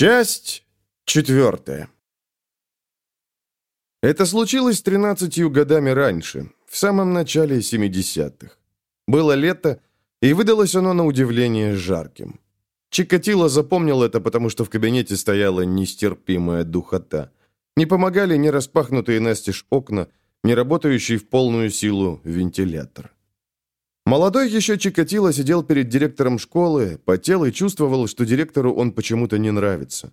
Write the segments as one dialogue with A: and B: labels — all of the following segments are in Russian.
A: Часть четвертая. Это случилось 13 годами раньше, в самом начале 70-х. Было лето, и выдалось оно на удивление жарким. Чикатило запомнил это, потому что в кабинете стояла нестерпимая духота. Не помогали ни распахнутые настежь окна, ни работающий в полную силу вентилятор. Молодой еще Чикатило сидел перед директором школы, потел и чувствовал, что директору он почему-то не нравится.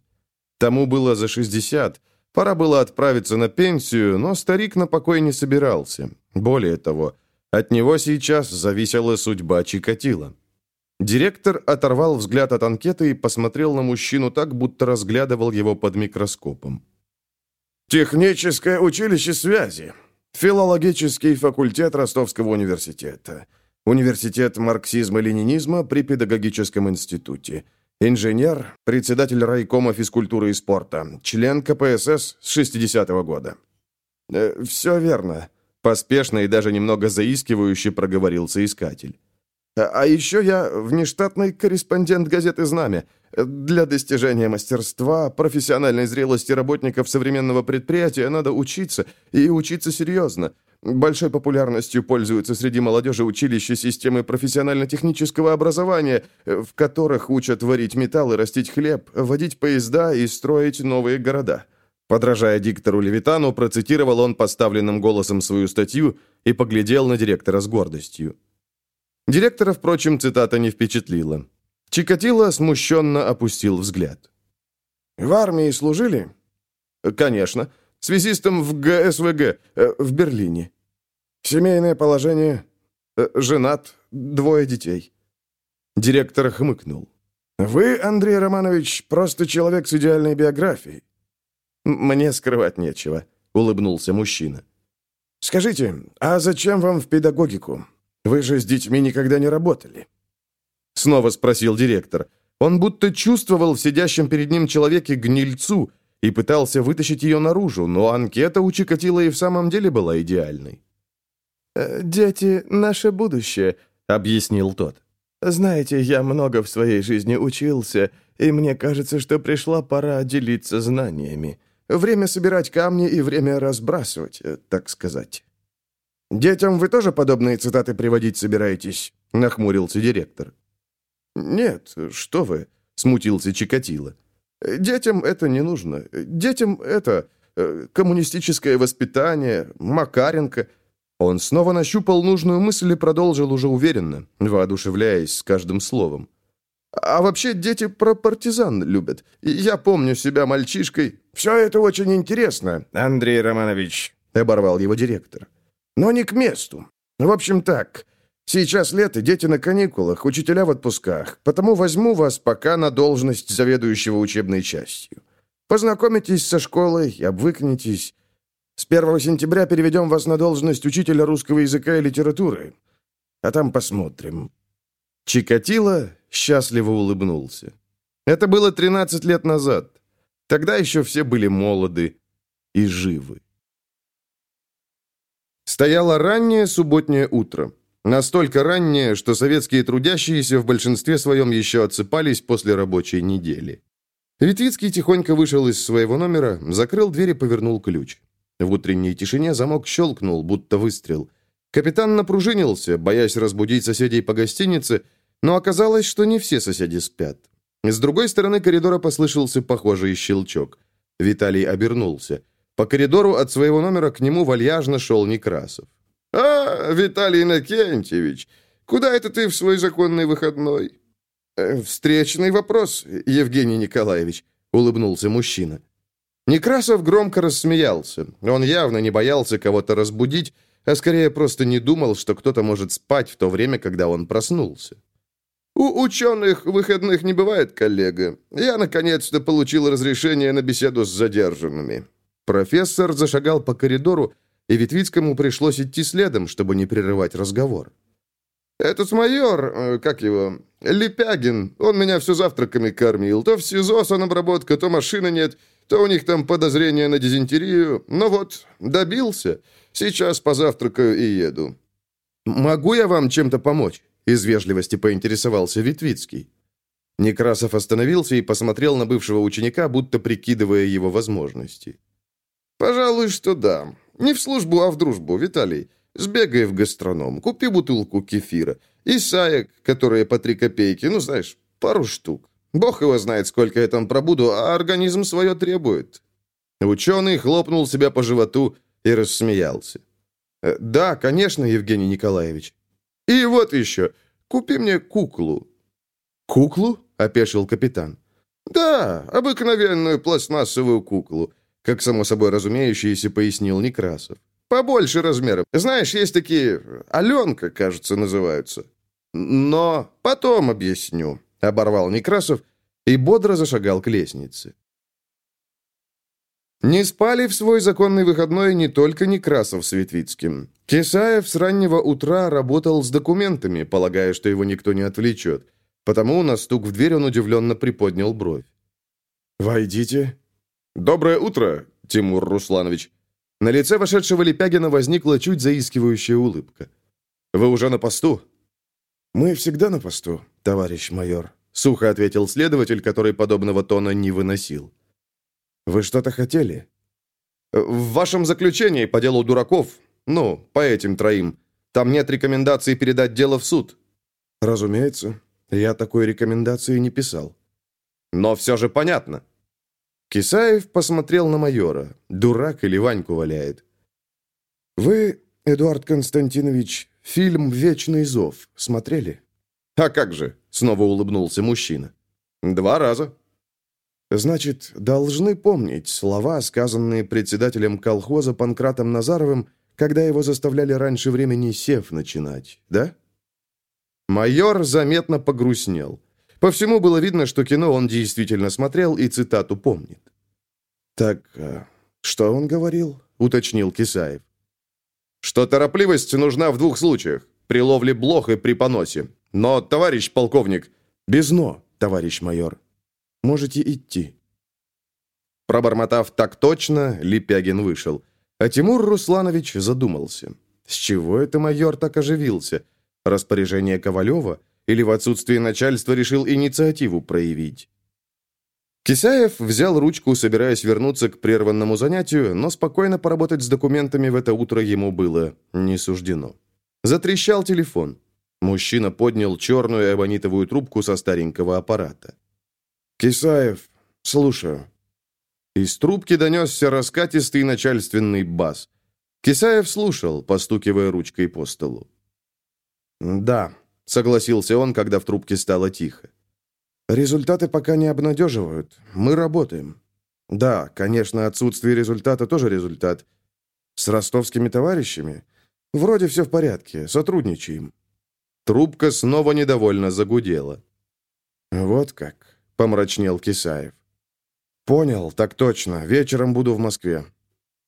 A: Тому было за 60, пора было отправиться на пенсию, но старик на покой не собирался. Более того, от него сейчас зависела судьба Чикатило. Директор оторвал взгляд от анкеты и посмотрел на мужчину так, будто разглядывал его под микроскопом.
B: «Техническое училище связи. Филологический факультет Ростовского университета. Университет марксизма-ленинизма при педагогическом институте. Инженер, председатель райкома физкультуры и спорта, член КПСС с 60-го года.
A: Э, «Все верно», — поспешно и даже немного заискивающе проговорил соискатель. «А, «А еще я внештатный корреспондент газеты «Знамя». Для достижения мастерства, профессиональной зрелости работников современного предприятия надо учиться, и учиться серьезно. Большой популярностью пользуются среди молодежи училища системы профессионально-технического образования, в которых учат варить металл и растить хлеб, водить поезда и строить новые города. Подражая диктору Левитану, процитировал он поставленным голосом свою статью и поглядел на директора с гордостью. Директора, впрочем, цитата не впечатлила. Чикатило смущенно опустил взгляд.
B: «В армии служили?»
A: «Конечно. Связистом в ГСВГ, э, в Берлине.
B: Семейное положение?
A: Э, женат, двое детей. Директор хмыкнул.
B: Вы, Андрей Романович, просто человек с идеальной биографией.
A: Мне скрывать нечего, улыбнулся мужчина.
B: Скажите, а зачем вам в педагогику? Вы же с детьми никогда не работали.
A: Снова спросил директор. Он будто чувствовал в сидящем перед ним человеке гнильцу, и пытался вытащить ее наружу, но анкета у Чикатило и в самом деле была идеальной.
C: «Э, «Дети — наше будущее», — объяснил тот. «Знаете, я много в своей жизни учился, и мне кажется, что пришла пора делиться знаниями. Время собирать камни и время разбрасывать, э, так сказать».
B: «Детям вы тоже подобные цитаты приводить собираетесь?» — нахмурился директор.
A: «Нет, что вы», — смутился Чикатило. Детям это не нужно. Детям это э, коммунистическое воспитание, Макаренко. Он снова нащупал нужную мысль и продолжил уже уверенно, воодушевляясь с каждым словом. А вообще дети про партизан любят. Я помню себя мальчишкой.
B: «Все это очень интересно, Андрей Романович», — оборвал его директор. «Но не к месту. В общем так, Сейчас лето, дети на каникулах, учителя в отпусках, потому возьму вас пока на должность заведующего учебной частью. Познакомитесь со школой, обвыкнетесь. С 1 сентября переведем вас на должность учителя русского языка и литературы. А там посмотрим».
A: Чикатило счастливо улыбнулся. Это было 13 лет назад. Тогда еще все были молоды и живы. Стояло раннее субботнее утро. Настолько раннее, что советские трудящиеся в большинстве своем еще отсыпались после рабочей недели. Витвицкий тихонько вышел из своего номера, закрыл дверь и повернул ключ. В утренней тишине замок щелкнул, будто выстрел. Капитан напружинился, боясь разбудить соседей по гостинице, но оказалось, что не все соседи спят. С другой стороны коридора послышался похожий щелчок. Виталий обернулся. По коридору от своего номера к нему вальяжно шел Некрасов.
D: «А, Виталий Иннокентьевич, куда это ты в свой законный выходной?»
A: «Э, «Встречный вопрос, Евгений Николаевич», — улыбнулся мужчина. Некрасов громко рассмеялся. Он явно не боялся кого-то разбудить, а скорее просто не думал, что кто-то может спать в то время, когда он проснулся.
D: «У ученых выходных не бывает, коллега. Я, наконец-то, получил разрешение на беседу с задержанными».
A: Профессор зашагал по коридору, и Витвицкому пришлось идти следом, чтобы не прерывать разговор.
D: «Этот майор, э, как его, Лепягин, он меня все завтраками кормил. То в СИЗО санобработка, то машины нет, то у них там подозрение на дизентерию. Но вот, добился. Сейчас позавтракаю и еду».
A: «Могу я вам чем-то помочь?» Из вежливости поинтересовался Витвицкий. Некрасов остановился и посмотрел на бывшего ученика, будто прикидывая его возможности.
D: «Пожалуй, что да. Не в службу, а в дружбу, Виталий. Сбегай в гастроном, купи бутылку кефира. И саек, которые по три копейки, ну, знаешь, пару штук. Бог его знает, сколько я там пробуду, а организм свое требует».
A: Ученый хлопнул себя по животу и рассмеялся. «Э, «Да, конечно, Евгений Николаевич. И вот еще, купи мне куклу».
C: «Куклу?» — опешил капитан.
D: «Да, обыкновенную пластмассовую куклу», как само собой разумеющееся пояснил Некрасов. «Побольше размером. Знаешь, есть такие... Аленка, кажется, называются». «Но потом объясню», — оборвал Некрасов и бодро зашагал к лестнице. Не спали в свой законный выходной не только Некрасов с Ветвицким. Кисаев с раннего утра работал с документами, полагая, что его никто не отвлечет. Потому на стук в дверь он удивленно приподнял бровь.
C: «Войдите».
A: «Доброе утро, Тимур Русланович». На лице вошедшего Лепягина возникла чуть заискивающая улыбка. «Вы уже на посту?»
C: «Мы всегда на посту, товарищ майор», —
A: сухо ответил следователь, который подобного тона не выносил.
C: «Вы что-то хотели?»
A: «В вашем заключении по делу дураков, ну, по этим троим, там нет рекомендации передать дело в суд».
C: «Разумеется. Я такой рекомендации не писал.
A: Но все же понятно. Кисаев посмотрел на майора. Дурак или Ваньку валяет.
C: Вы, Эдуард Константинович, фильм «Вечный зов» смотрели?
A: А как же? Снова улыбнулся мужчина. Два раза.
C: Значит, должны помнить слова, сказанные председателем колхоза Панкратом Назаровым, когда его заставляли раньше времени сев начинать, да?
A: Майор заметно погрустнел. По всему было видно, что кино он действительно смотрел и цитату помнит.
C: «Так, э, что он говорил?» — уточнил Кисаев.
A: «Что торопливость нужна в двух случаях. При ловле блох и при поносе. Но, товарищ полковник...»
C: «Без «но», товарищ майор. Можете идти».
A: Пробормотав так точно, Липягин вышел. А Тимур Русланович задумался. С чего это майор так оживился? Распоряжение Ковалева? Или в отсутствие начальства решил инициативу проявить? Кисаев взял ручку, собираясь вернуться к прерванному занятию, но спокойно поработать с документами в это утро ему было не суждено. Затрещал телефон. Мужчина поднял черную эбонитовую трубку со старенького аппарата.
C: «Кисаев, слушаю».
A: Из трубки донесся раскатистый начальственный бас. Кисаев слушал, постукивая ручкой по столу.
C: «Да», — согласился он, когда в трубке стало тихо. «Результаты пока не обнадеживают. Мы работаем. Да, конечно, отсутствие результата тоже результат. С ростовскими товарищами? Вроде все в порядке, сотрудничаем».
A: Трубка снова недовольно загудела.
C: «Вот как», — помрачнел Кисаев. «Понял, так точно. Вечером буду в Москве.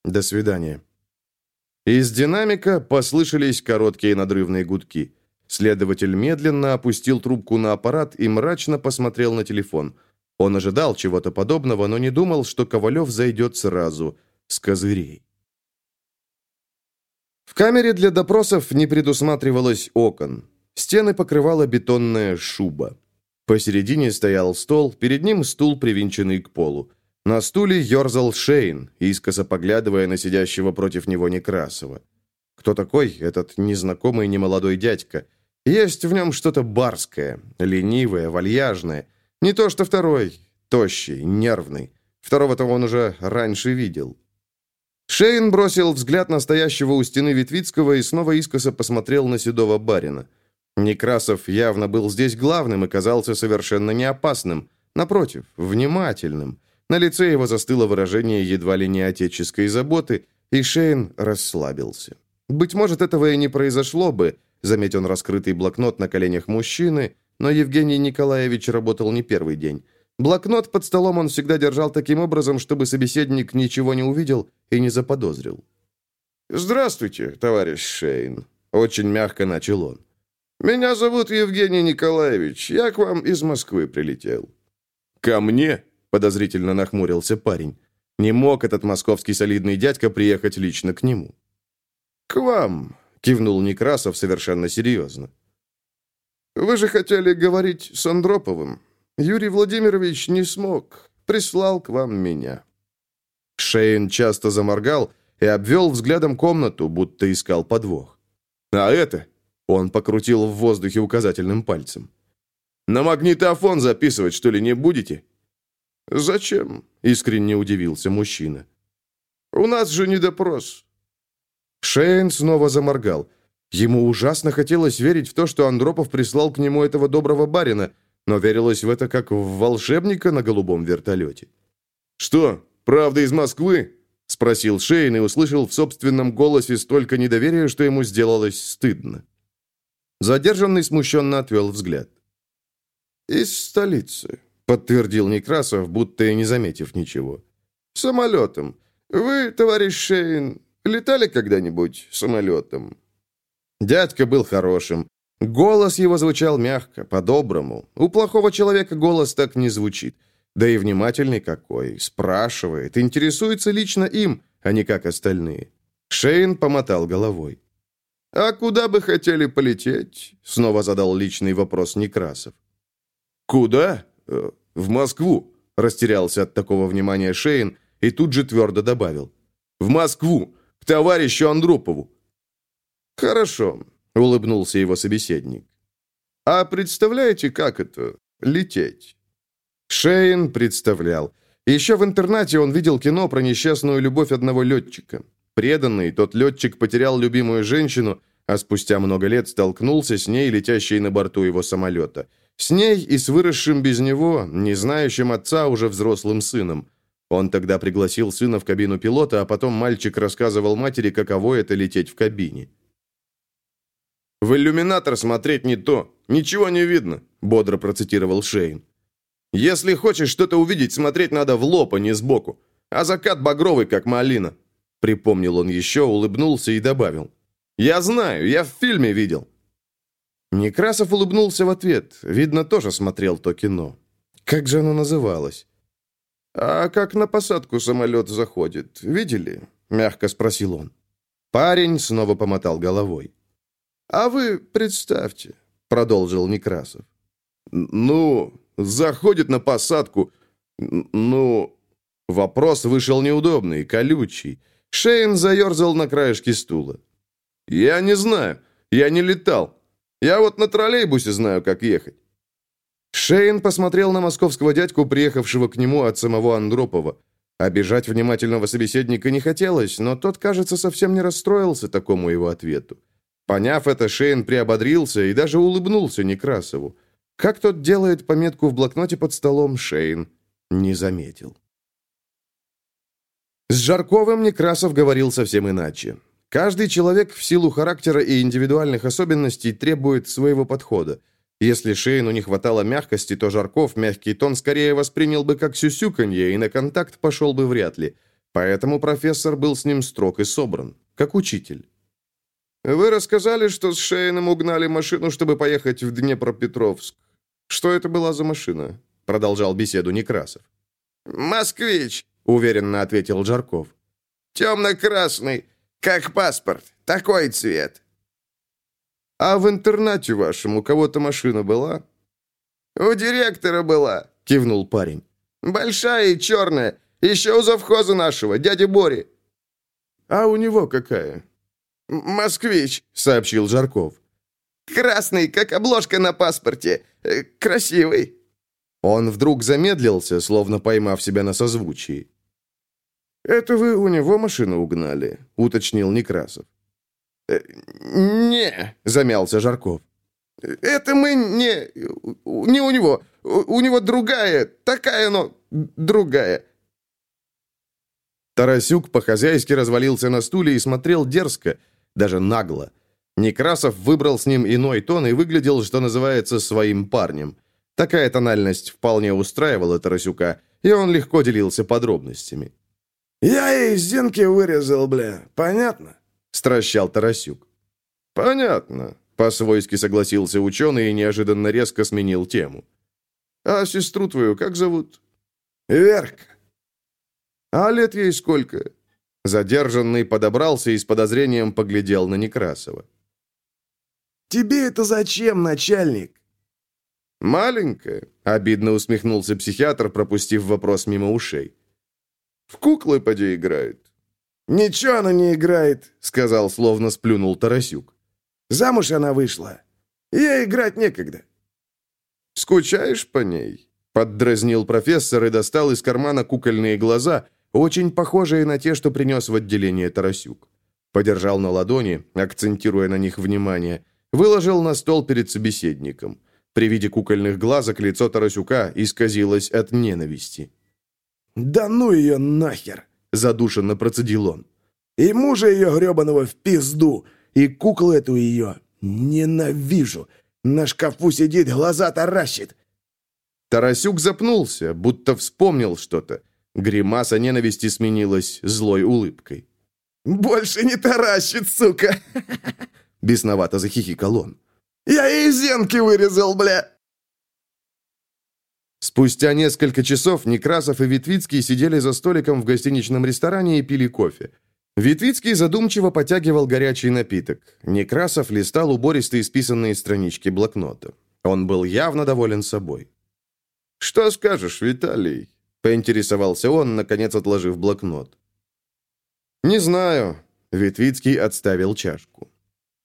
C: До свидания».
A: Из динамика послышались короткие надрывные гудки. Следователь медленно опустил трубку на аппарат и мрачно посмотрел на телефон. Он ожидал чего-то подобного, но не думал, что Ковалев зайдет сразу, с козырей. В камере для допросов не предусматривалось окон. Стены покрывала бетонная шуба. Посередине стоял стол, перед ним стул, привинченный к полу. На стуле ерзал Шейн, искоса поглядывая на сидящего против него Некрасова. Кто такой этот незнакомый немолодой дядька? Есть в нем что-то барское, ленивое, вальяжное. Не то что второй, тощий, нервный. Второго-то он уже раньше видел. Шейн бросил взгляд на стоящего у стены Витвицкого и снова искоса посмотрел на седого барина. Некрасов явно был здесь главным и казался совершенно не опасным. Напротив, внимательным. На лице его застыло выражение едва ли не отеческой заботы, и Шейн расслабился. Быть может, этого и не произошло бы, Заметил раскрытый блокнот на коленях мужчины, но Евгений Николаевич работал не первый день. Блокнот под столом он всегда держал таким образом, чтобы собеседник ничего не увидел и не заподозрил.
D: «Здравствуйте, товарищ Шейн», — очень мягко начал он. «Меня зовут Евгений Николаевич. Я к вам из Москвы прилетел».
A: «Ко мне?» — подозрительно нахмурился парень. Не мог этот московский солидный дядька приехать лично к нему.
D: «К вам кивнул Некрасов совершенно серьезно. Вы же хотели говорить с Андроповым. Юрий Владимирович не смог. Прислал к вам меня».
A: Шейн часто заморгал и обвел взглядом комнату, будто искал подвох. «А это?» — он покрутил в воздухе указательным пальцем. «На магнитофон записывать, что ли, не будете?»
D: «Зачем?»
A: — искренне удивился мужчина.
D: «У нас же не допрос».
A: Шейн снова заморгал. Ему ужасно хотелось верить в то, что Андропов прислал к нему этого доброго барина, но верилось в это как в волшебника на голубом вертолете.
D: «Что, правда из Москвы?» — спросил Шейн и услышал в собственном голосе столько недоверия, что ему сделалось стыдно.
A: Задержанный смущенно отвел взгляд.
D: «Из столицы», —
A: подтвердил Некрасов, будто и не заметив ничего.
D: «Самолетом. Вы, товарищ Шейн, летали когда-нибудь самолетом?»
A: Дядька был хорошим. Голос его звучал мягко, по-доброму. У плохого человека голос так не звучит. Да и внимательный какой. Спрашивает, интересуется лично им, а не как остальные. Шейн помотал головой.
D: «А куда бы хотели полететь?» Снова задал личный вопрос Некрасов.
A: «Куда? Э, в Москву», растерялся от такого внимания Шейн и тут же твердо добавил. «В Москву, товарищу Андропову».
D: «Хорошо», — улыбнулся его собеседник. «А представляете, как это — лететь?»
A: Шейн представлял. Еще в интернате он видел кино про несчастную любовь одного летчика. Преданный, тот летчик потерял любимую женщину, а спустя много лет столкнулся с ней, летящей на борту его самолета. С ней и с выросшим без него, не знающим отца, уже взрослым сыном. Он тогда пригласил сына в кабину пилота, а потом мальчик рассказывал матери, каково это лететь в кабине.
D: «В иллюминатор смотреть не то. Ничего не видно», — бодро процитировал Шейн. «Если хочешь что-то увидеть, смотреть надо в лоб, а не сбоку. А закат багровый, как малина». Припомнил он еще, улыбнулся и добавил. «Я знаю, я в фильме видел».
A: Некрасов улыбнулся в ответ. Видно, тоже смотрел то кино. Как же оно называлось?
D: «А как на посадку самолет заходит, видели?» — мягко спросил он.
A: Парень снова помотал головой.
D: «А вы представьте», — продолжил Некрасов.
A: «Ну, заходит на посадку. Ну...» Вопрос вышел неудобный, колючий. Шейн заерзал на краешке стула.
D: «Я не знаю. Я не летал. Я вот на троллейбусе знаю, как ехать».
A: Шейн посмотрел на московского дядьку, приехавшего к нему от самого Андропова. Обижать внимательного собеседника не хотелось, но тот, кажется, совсем не расстроился такому его ответу. Поняв это, Шейн приободрился и даже улыбнулся Некрасову. Как тот делает пометку в блокноте под столом, Шейн не заметил. С Жарковым Некрасов говорил совсем иначе. Каждый человек в силу характера и индивидуальных особенностей требует своего подхода. Если Шейну не хватало мягкости, то Жарков мягкий тон скорее воспринял бы как сюсюканье и на контакт пошел бы вряд ли. Поэтому профессор был с ним строг и собран, как учитель.
D: Вы рассказали, что с Шейном угнали машину, чтобы поехать в Днепропетровск. Что это была за машина? Продолжал беседу Некрасов.
B: «Москвич», — уверенно ответил Жарков. «Темно-красный, как паспорт, такой цвет».
D: «А в интернате вашем у кого-то машина была?»
B: «У директора была», — кивнул парень. «Большая и черная, еще у завхоза нашего, дяди Бори».
D: «А у него какая?»
B: «Москвич», — сообщил Жарков. «Красный, как обложка на паспорте. Э, красивый».
A: Он вдруг замедлился, словно поймав себя на созвучии.
D: «Это вы у него машину угнали», — уточнил Некрасов.
B: «Э, «Не», — замялся Жарков. «Это мы не... не у него. У него другая, такая, но другая.
A: Тарасюк по-хозяйски развалился на стуле и смотрел дерзко, даже нагло. Некрасов выбрал с ним иной тон и выглядел, что называется, своим парнем. Такая тональность вполне устраивала Тарасюка, и он легко делился подробностями.
D: «Я из Зинки вырезал, бля, понятно?» — стращал Тарасюк.
A: «Понятно», — по-свойски согласился ученый и неожиданно резко сменил тему. «А сестру твою как зовут?»
D: «Верка».
A: «А лет ей сколько?» Задержанный подобрался и с подозрением поглядел на Некрасова.
D: «Тебе это зачем, начальник?»
A: «Маленькая», — обидно усмехнулся психиатр, пропустив вопрос мимо ушей. «В куклы поди играет».
B: «Ничего она не играет», — сказал, словно сплюнул Тарасюк. «Замуж она вышла. Ей играть некогда».
A: «Скучаешь по ней?» — поддразнил профессор и достал из кармана кукольные глаза, очень похожие на те, что принес в отделение Тарасюк. Подержал на ладони, акцентируя на них внимание, выложил на стол перед собеседником. При виде кукольных глазок лицо Тарасюка исказилось от ненависти.
B: «Да ну ее нахер!»
A: — задушенно процедил он.
B: «И мужа ее гребаного в пизду, и куклу эту ее ненавижу. На шкафу сидит, глаза таращит».
A: Тарасюк запнулся, будто вспомнил что-то. Гримаса ненависти сменилась злой улыбкой.
B: «Больше не таращит, сука!»
A: Бесновато захихикал он.
B: «Я ей зенки вырезал, бля!»
A: Спустя несколько часов Некрасов и Витвицкий сидели за столиком в гостиничном ресторане и пили кофе. Витвицкий задумчиво потягивал горячий напиток. Некрасов листал убористые списанные странички блокнота. Он был явно доволен собой. «Что скажешь, Виталий?» — поинтересовался он, наконец отложив блокнот. «Не знаю», — Витвицкий отставил чашку.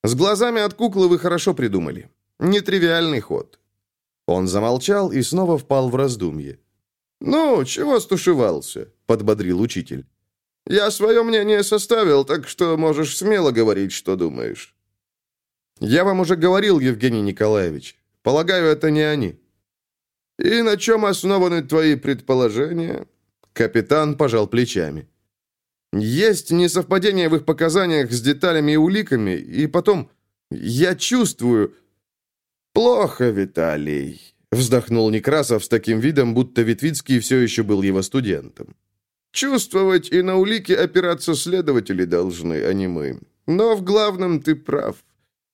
A: «С глазами от куклы вы хорошо придумали. Нетривиальный ход. Он замолчал и снова впал в раздумье. «Ну, чего стушевался?» — подбодрил учитель. «Я свое мнение составил, так что можешь смело говорить, что думаешь». «Я вам уже говорил, Евгений Николаевич. Полагаю, это не они». «И на чем основаны твои предположения?» Капитан пожал плечами. «Есть несовпадение в их показаниях с деталями и уликами, и потом, я чувствую, «Плохо, Виталий», — вздохнул Некрасов с таким видом, будто Витвицкий все еще был его студентом. «Чувствовать и на улики опираться следователи должны, а не мы. Но в главном ты прав.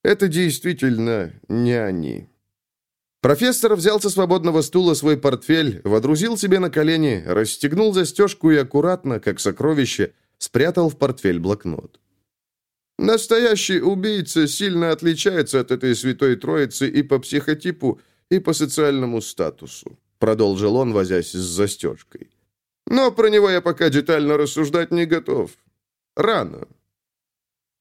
A: Это действительно не они». Профессор взял со свободного стула свой портфель, водрузил себе на колени, расстегнул застежку и аккуратно, как сокровище, спрятал в портфель блокнот. Настоящий убийца сильно отличается от этой святой троицы и по психотипу, и по социальному статусу», продолжил он, возясь с застежкой. «Но про него я пока детально рассуждать не готов. Рано».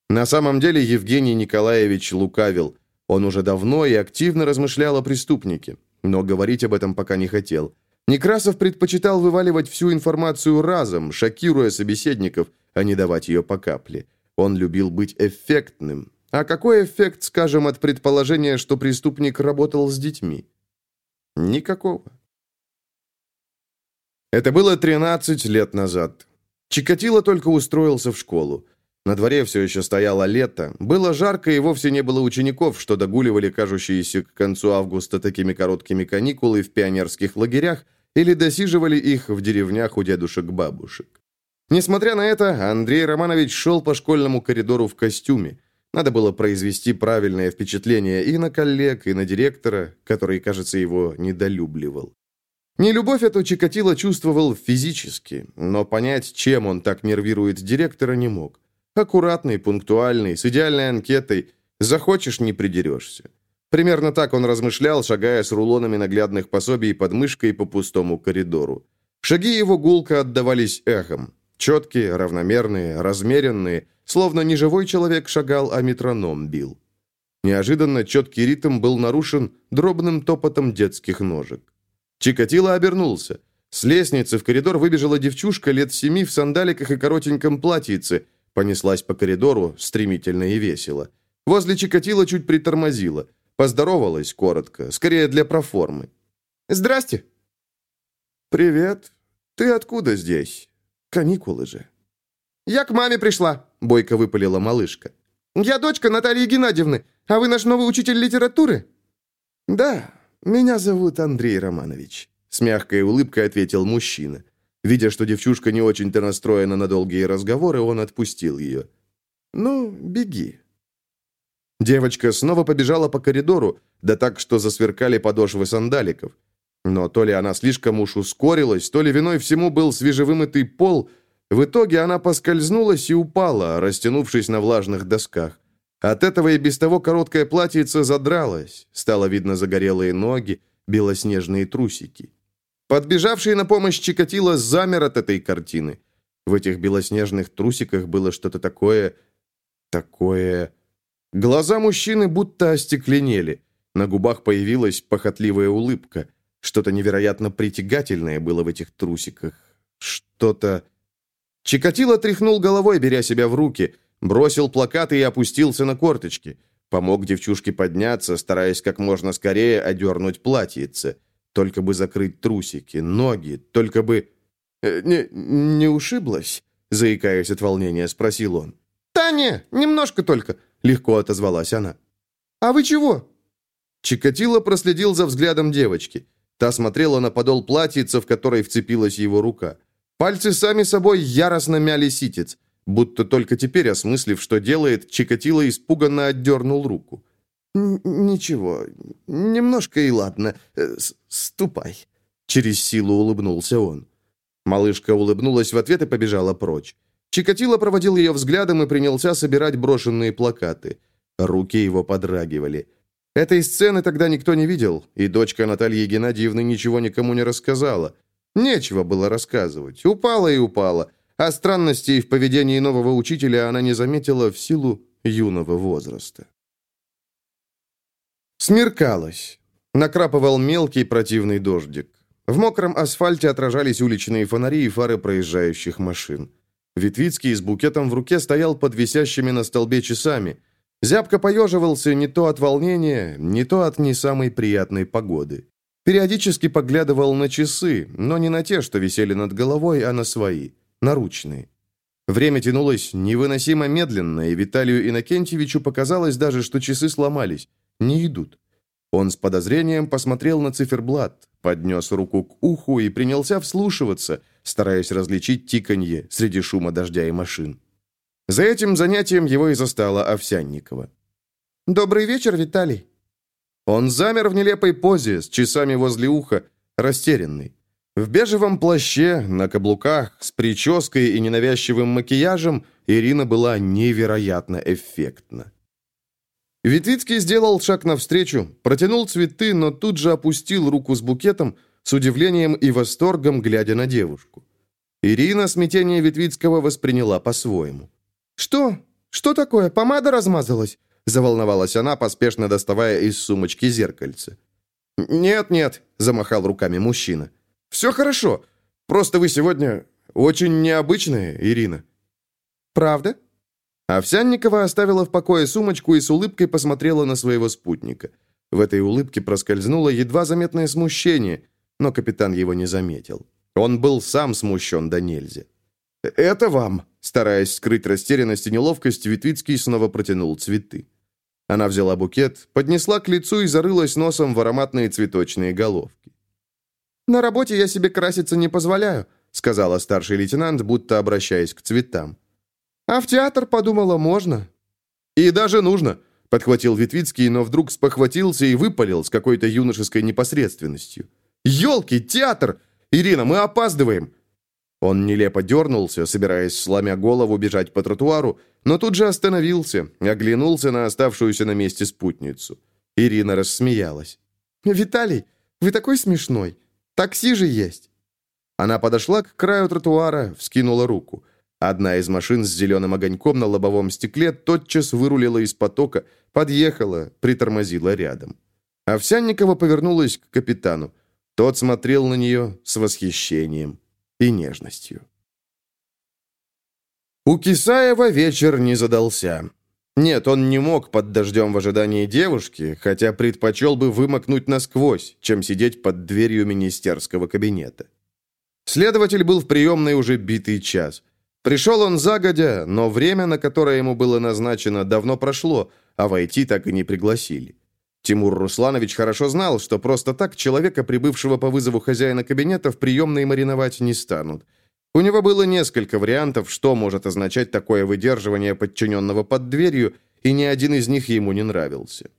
A: На самом деле Евгений Николаевич лукавил. Он уже давно и активно размышлял о преступнике, но говорить об этом пока не хотел. Некрасов предпочитал вываливать всю информацию разом, шокируя собеседников, а не давать ее по капле. Он любил быть эффектным. А какой эффект, скажем, от предположения, что преступник работал с детьми? Никакого. Это было 13 лет назад. Чикатило только устроился в школу. На дворе все еще стояло лето. Было жарко, и вовсе не было учеников, что догуливали кажущиеся к концу августа такими короткими каникулы в пионерских лагерях или досиживали их в деревнях у дедушек-бабушек. Несмотря на это, Андрей Романович шел по школьному коридору в костюме. Надо было произвести правильное впечатление и на коллег, и на директора, который, кажется, его недолюбливал. Нелюбовь эту Чикатило чувствовал физически, но понять, чем он так нервирует директора, не мог. Аккуратный, пунктуальный, с идеальной анкетой. Захочешь – не придерешься. Примерно так он размышлял, шагая с рулонами наглядных пособий под мышкой по пустому коридору. Шаги его гулко отдавались эхом. Четкие, равномерные, размеренные, словно не живой человек шагал, а метроном бил. Неожиданно четкий ритм был нарушен дробным топотом детских ножек. Чикатило обернулся. С лестницы в коридор выбежала девчушка лет семи в сандаликах и коротеньком платьице, понеслась по коридору стремительно и весело. Возле Чикатило чуть притормозила. Поздоровалась коротко, скорее для проформы. «Здрасте!» «Привет. Ты откуда здесь?» Каникулы же. «Я к маме пришла», — бойко выпалила малышка. «Я дочка Натальи Геннадьевны, а вы наш новый учитель литературы?» «Да, меня зовут Андрей Романович», — с мягкой улыбкой ответил мужчина. Видя, что девчушка не очень-то настроена на долгие разговоры, он отпустил ее. «Ну, беги». Девочка снова побежала по коридору, да так, что засверкали подошвы сандаликов. Но то ли она слишком уж ускорилась, то ли виной всему был свежевымытый пол. В итоге она поскользнулась и упала, растянувшись на влажных досках. От этого и без того короткое платьице задралось. Стало видно загорелые ноги, белоснежные трусики. Подбежавший на помощь Чикатило замер от этой картины. В этих белоснежных трусиках было что-то такое... такое... Глаза мужчины будто остекленели. На губах появилась похотливая улыбка. Что-то невероятно притягательное было в этих трусиках. Что-то... Чикатило тряхнул головой, беря себя в руки, бросил плакаты и опустился на корточки. Помог девчушке подняться, стараясь как можно скорее одернуть платьице. Только бы закрыть трусики, ноги, только бы... «Э, «Не, не ушиблась?» — заикаясь от волнения, спросил он.
B: «Да не, немножко только», — легко отозвалась она. «А вы чего?»
A: Чикатило проследил за взглядом девочки. Та смотрела на подол платьица, в которой вцепилась его рука. Пальцы сами собой яростно мяли ситец. Будто только теперь, осмыслив, что делает, Чикатило испуганно отдернул руку.
B: «Ничего, немножко и ладно. Э, ступай».
A: Через силу улыбнулся он. Малышка улыбнулась в ответ и побежала прочь. Чикатило проводил ее взглядом и принялся собирать брошенные плакаты. Руки его подрагивали. Этой сцены тогда никто не видел, и дочка Натальи Геннадьевны ничего никому не рассказала. Нечего было рассказывать. Упала и упала. А странностей в поведении нового учителя она не заметила в силу юного возраста. Смеркалось. Накрапывал мелкий противный дождик. В мокром асфальте отражались уличные фонари и фары проезжающих машин. Ветвицкий с букетом в руке стоял под висящими на столбе часами. Зябко поеживался не то от волнения, не то от не самой приятной погоды. Периодически поглядывал на часы, но не на те, что висели над головой, а на свои, наручные. Время тянулось невыносимо медленно, и Виталию Иннокентьевичу показалось даже, что часы сломались, не идут. Он с подозрением посмотрел на циферблат, поднес руку к уху и принялся вслушиваться, стараясь различить тиканье среди шума дождя и машин. За этим занятием его и застала Овсянникова.
B: «Добрый вечер, Виталий».
A: Он замер в нелепой позе, с часами возле уха, растерянный. В бежевом плаще, на каблуках, с прической и ненавязчивым макияжем Ирина была невероятно эффектна. Витвицкий сделал шаг навстречу, протянул цветы, но тут же опустил руку с букетом, с удивлением и восторгом глядя на девушку. Ирина смятение Витвицкого восприняла по-своему.
B: «Что? Что такое? Помада размазалась?» заволновалась она, поспешно доставая из сумочки зеркальце.
A: «Нет, нет», — замахал руками мужчина. «Все хорошо. Просто вы сегодня очень необычная, Ирина».
B: «Правда?»
A: Овсянникова оставила в покое сумочку и с улыбкой посмотрела на своего спутника. В этой улыбке проскользнуло едва заметное смущение, но капитан его не заметил. Он был сам смущен до нельзя. «Это вам», — стараясь скрыть растерянность и неловкость, Витвицкий снова протянул цветы. Она взяла букет, поднесла к лицу и зарылась носом в ароматные цветочные головки.
B: «На работе я себе краситься не позволяю», — сказала старший лейтенант, будто обращаясь к цветам. А в театр, подумала, можно.
A: И даже нужно, подхватил Витвицкий, но вдруг спохватился и выпалил с какой-то юношеской непосредственностью. «Елки, театр! Ирина, мы опаздываем!» Он нелепо дернулся, собираясь, сломя голову, бежать по тротуару, но тут же остановился, оглянулся на оставшуюся на месте спутницу. Ирина рассмеялась.
B: «Виталий, вы такой смешной. Такси же есть».
A: Она подошла к краю тротуара, вскинула руку. Одна из машин с зеленым огоньком на лобовом стекле тотчас вырулила из потока, подъехала, притормозила рядом. Овсянникова повернулась к капитану. Тот смотрел на нее с восхищением и нежностью. У Кисаева вечер не задался. Нет, он не мог под дождем в ожидании девушки, хотя предпочел бы вымокнуть насквозь, чем сидеть под дверью министерского кабинета. Следователь был в приемной уже битый час. Пришел он загодя, но время, на которое ему было назначено, давно прошло, а войти так и не пригласили. Тимур Русланович хорошо знал, что просто так человека, прибывшего по вызову хозяина кабинета, в приемной мариновать не станут. У него было несколько вариантов, что может означать такое выдерживание подчиненного под дверью, и ни один из них ему не нравился.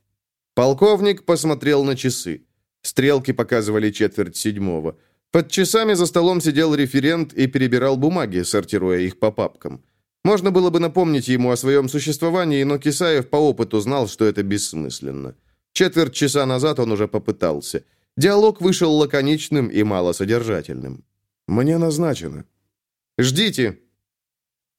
A: Полковник посмотрел на часы. Стрелки показывали четверть седьмого. Под часами за столом сидел референт и перебирал бумаги, сортируя их по папкам. Можно было бы напомнить ему о своем существовании, но Кисаев по опыту знал, что это бессмысленно. Четверть часа назад он уже попытался. диалог вышел лаконичным и малосодержательным.
B: «Мне назначено».
A: «Ждите».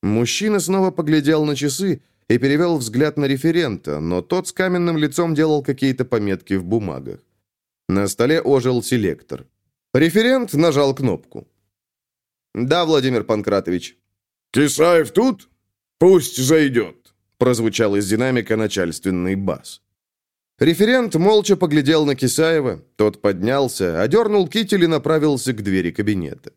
A: Мужчина снова поглядел на часы и перевел взгляд на референта, но тот с каменным лицом делал какие-то пометки в бумагах. На столе ожил селектор. Референт нажал кнопку. «Да, Владимир Панкратович».
D: «Кисаев тут? Пусть зайдет», —
A: прозвучал из динамика начальственный бас. Референт молча поглядел на Кисаева, тот поднялся, одернул китель и направился к двери кабинета.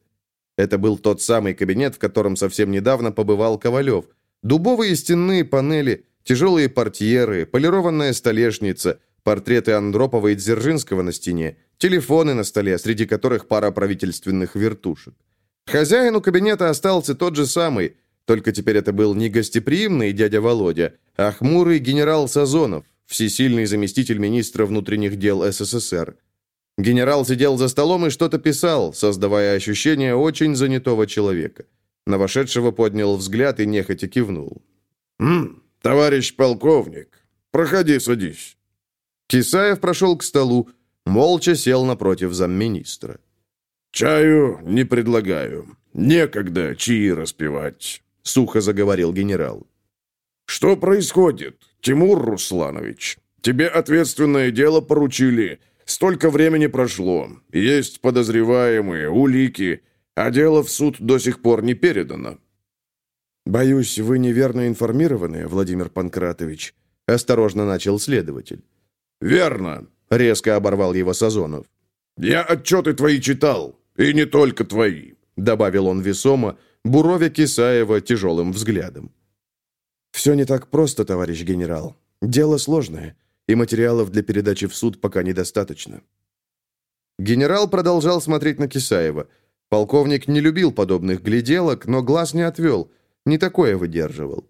A: Это был тот самый кабинет, в котором совсем недавно побывал Ковалев. Дубовые стенные панели, тяжелые портьеры, полированная столешница, портреты Андропова и Дзержинского на стене, телефоны на столе, среди которых пара правительственных вертушек. Хозяину кабинета остался тот же самый, только теперь это был не гостеприимный дядя Володя, а хмурый генерал Сазонов, всесильный заместитель министра внутренних дел СССР. Генерал сидел за столом и что-то писал, создавая ощущение очень занятого человека. На вошедшего поднял взгляд и нехотя кивнул.
D: «М, товарищ полковник, проходи, садись».
A: Кисаев прошел к столу, молча сел напротив замминистра.
D: «Чаю не предлагаю. Некогда чаи распевать», — сухо заговорил генерал. «Что происходит, Тимур Русланович? Тебе ответственное дело поручили. Столько времени прошло. Есть подозреваемые, улики, а дело в суд до сих пор не передано».
B: «Боюсь, вы неверно информированы, Владимир Панкратович», — осторожно начал следователь.
D: «Верно», —
A: резко оборвал его Сазонов.
D: «Я отчеты твои читал, и не только твои», — добавил он весомо, буровя Кисаева тяжелым взглядом.
B: «Все не так просто, товарищ генерал. Дело сложное, и материалов для передачи в суд пока недостаточно».
A: Генерал продолжал смотреть на Кисаева. Полковник не любил подобных гляделок, но глаз не отвел, не такое выдерживал.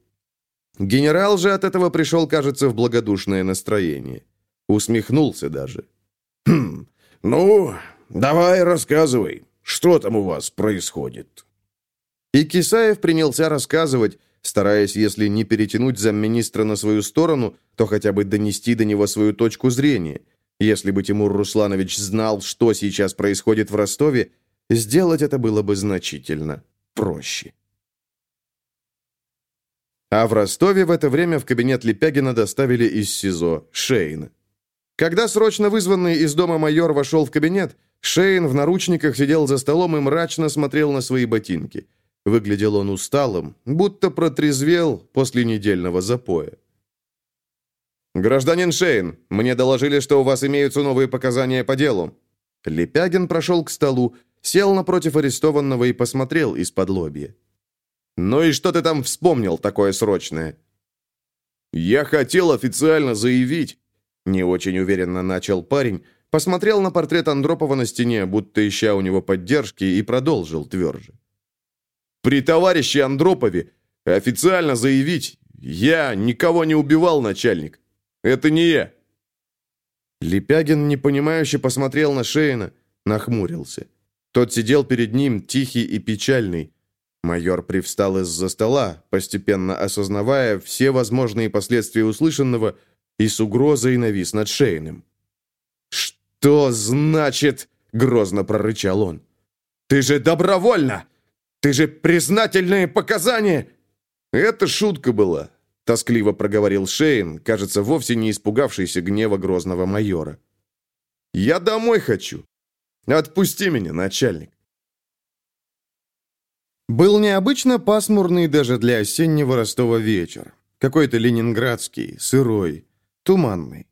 A: Генерал же от этого пришел, кажется, в благодушное настроение. Усмехнулся даже.
D: «Хм, ну, давай рассказывай, что там у вас происходит?»
A: И Кисаев принялся рассказывать, стараясь, если не перетянуть замминистра на свою сторону, то хотя бы донести до него свою точку зрения. Если бы Тимур Русланович знал, что сейчас происходит в Ростове, сделать это было бы значительно проще. А в Ростове в это время в кабинет Лепягина доставили из СИЗО Шейна. Когда срочно вызванный из дома майор вошел в кабинет, Шейн в наручниках сидел за столом и мрачно смотрел на свои ботинки. Выглядел он усталым, будто протрезвел после недельного запоя. «Гражданин Шейн, мне доложили, что у вас имеются новые показания по делу». Лепягин прошел к столу, сел напротив арестованного и посмотрел из-под лобья. «Ну и что ты там вспомнил такое срочное?» «Я хотел официально заявить, не очень уверенно начал парень, посмотрел на портрет Андропова на стене, будто ища у него поддержки, и продолжил тверже. «При товарище Андропове официально заявить, я никого не убивал, начальник. Это не я». Лепягин непонимающе посмотрел на Шейна, нахмурился. Тот сидел перед ним, тихий и печальный. Майор привстал из-за стола, постепенно осознавая все возможные последствия услышанного, и с угрозой навис над Шейным. «Что значит?» — грозно прорычал он. «Ты же добровольно! Ты же признательные показания!» «Это шутка была», — тоскливо проговорил Шейн, кажется, вовсе не испугавшийся гнева грозного майора. «Я домой хочу. Отпусти меня, начальник». Был необычно пасмурный даже для осеннего Ростова вечер. Какой-то ленинградский, сырой, Туманный.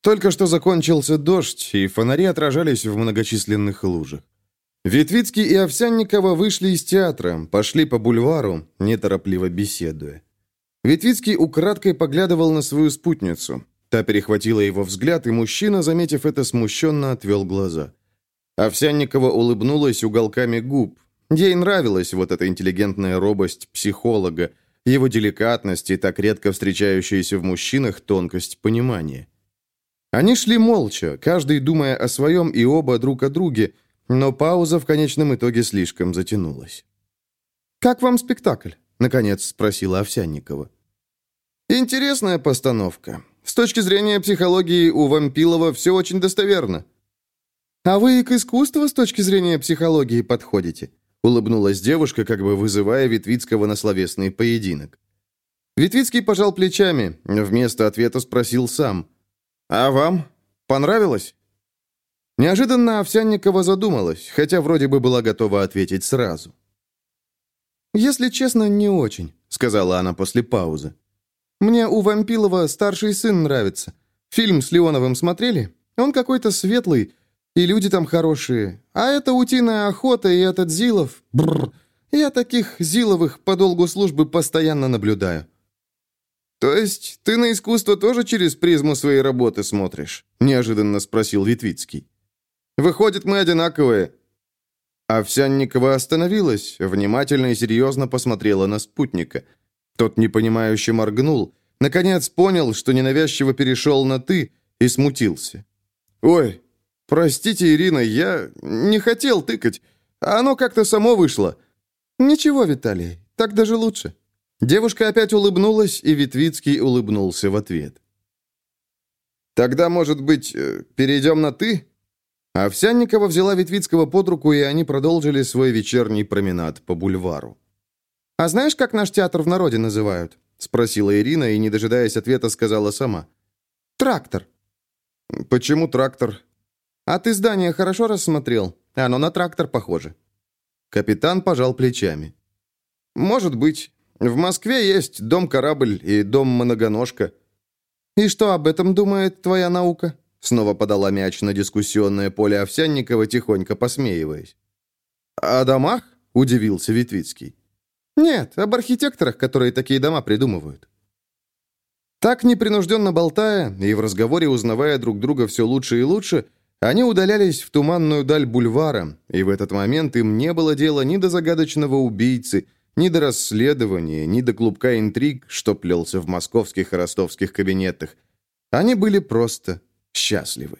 A: Только что закончился дождь, и фонари отражались в многочисленных лужах. Ветвицкий и Овсянникова вышли из театра, пошли по бульвару, неторопливо беседуя. Ветвицкий украдкой поглядывал на свою спутницу. Та перехватила его взгляд, и мужчина, заметив это, смущенно отвел глаза. Овсянникова улыбнулась уголками губ. Ей нравилась вот эта интеллигентная робость психолога, его деликатность и так редко встречающаяся в мужчинах тонкость понимания. Они шли молча, каждый думая о своем и оба друг о друге, но пауза в конечном итоге слишком затянулась. «Как вам спектакль?» — наконец спросила Овсянникова. «Интересная постановка. С точки зрения психологии у Вампилова все очень достоверно». «А вы и к искусству с точки зрения психологии подходите», улыбнулась девушка, как бы вызывая Витвицкого на словесный поединок. Витвицкий пожал плечами, вместо ответа спросил сам. «А вам? Понравилось?» Неожиданно Овсянникова задумалась, хотя вроде бы была готова ответить сразу. «Если честно, не очень», — сказала она после паузы. «Мне у Вампилова старший сын нравится. Фильм с Леоновым смотрели? Он какой-то светлый, и люди там хорошие. А это утиная охота и этот Зилов... Бррр. Я таких Зиловых по долгу службы постоянно наблюдаю». «То есть ты на искусство тоже через призму своей работы смотришь?» — неожиданно спросил Витвицкий. «Выходит, мы одинаковые». Овсянникова остановилась, внимательно и серьезно посмотрела на спутника. Тот непонимающе моргнул, наконец понял, что ненавязчиво перешел на «ты» и смутился. «Ой, простите, Ирина, я не хотел тыкать, а оно как-то само вышло». «Ничего, Виталий, так даже лучше». Девушка опять улыбнулась, и Витвицкий улыбнулся в ответ. «Тогда, может быть, э, перейдем на «ты»?» Овсянникова взяла Витвицкого под руку, и они продолжили свой вечерний променад по бульвару. «А знаешь, как наш театр в народе называют?» — спросила Ирина, и, не дожидаясь ответа, сказала сама. «Трактор». «Почему трактор?» «А ты здание хорошо рассмотрел? Оно на трактор похоже». Капитан пожал плечами. «Может быть. В Москве есть дом-корабль и дом-многоножка». «И что об этом думает твоя наука?» Снова подала мяч на дискуссионное поле Овсянникова, тихонько посмеиваясь. «О домах?» – удивился Витвицкий. «Нет, об архитекторах, которые такие дома придумывают». Так непринужденно болтая и в разговоре узнавая друг друга все лучше и лучше, они удалялись в туманную даль бульвара, и в этот момент им не было дела ни до загадочного убийцы, ни до расследования, ни до клубка интриг, что плелся в московских и ростовских кабинетах. Они были просто счастливы.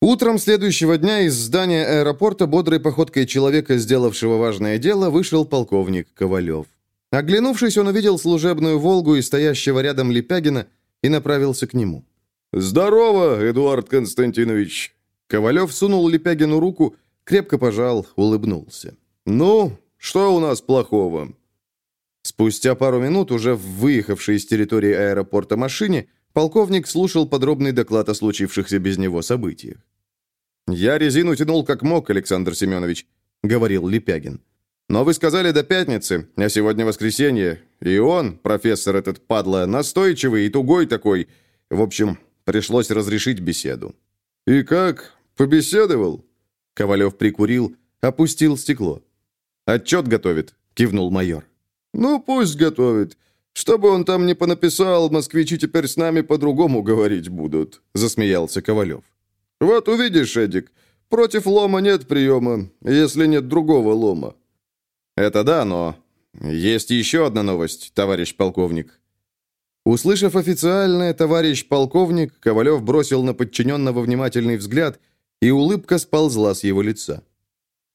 A: Утром следующего дня из здания аэропорта бодрой походкой человека, сделавшего важное дело, вышел полковник Ковалев. Оглянувшись, он увидел служебную «Волгу» и стоящего рядом Лепягина и направился к нему.
D: «Здорово, Эдуард Константинович!»
A: Ковалев сунул Лепягину руку, крепко пожал, улыбнулся.
D: «Ну, что у нас плохого?»
A: Спустя пару минут, уже выехавшей из территории аэропорта машине, Полковник слушал подробный доклад о случившихся без него событиях. «Я резину тянул как мог, Александр Семенович», — говорил Лепягин. «Но вы сказали до пятницы, а сегодня воскресенье, и он, профессор этот падла, настойчивый и тугой такой. В общем, пришлось разрешить беседу».
D: «И как? Побеседовал?»
A: Ковалев прикурил, опустил стекло. «Отчет готовит», — кивнул майор.
D: «Ну, пусть готовит. «Что бы он там ни понаписал, москвичи теперь с нами по-другому говорить будут», — засмеялся Ковалев. «Вот увидишь, Эдик, против лома нет приема, если нет другого лома».
A: «Это да, но есть еще одна новость, товарищ полковник». Услышав официальное «товарищ полковник», Ковалев бросил на подчиненного внимательный взгляд, и улыбка сползла с его лица.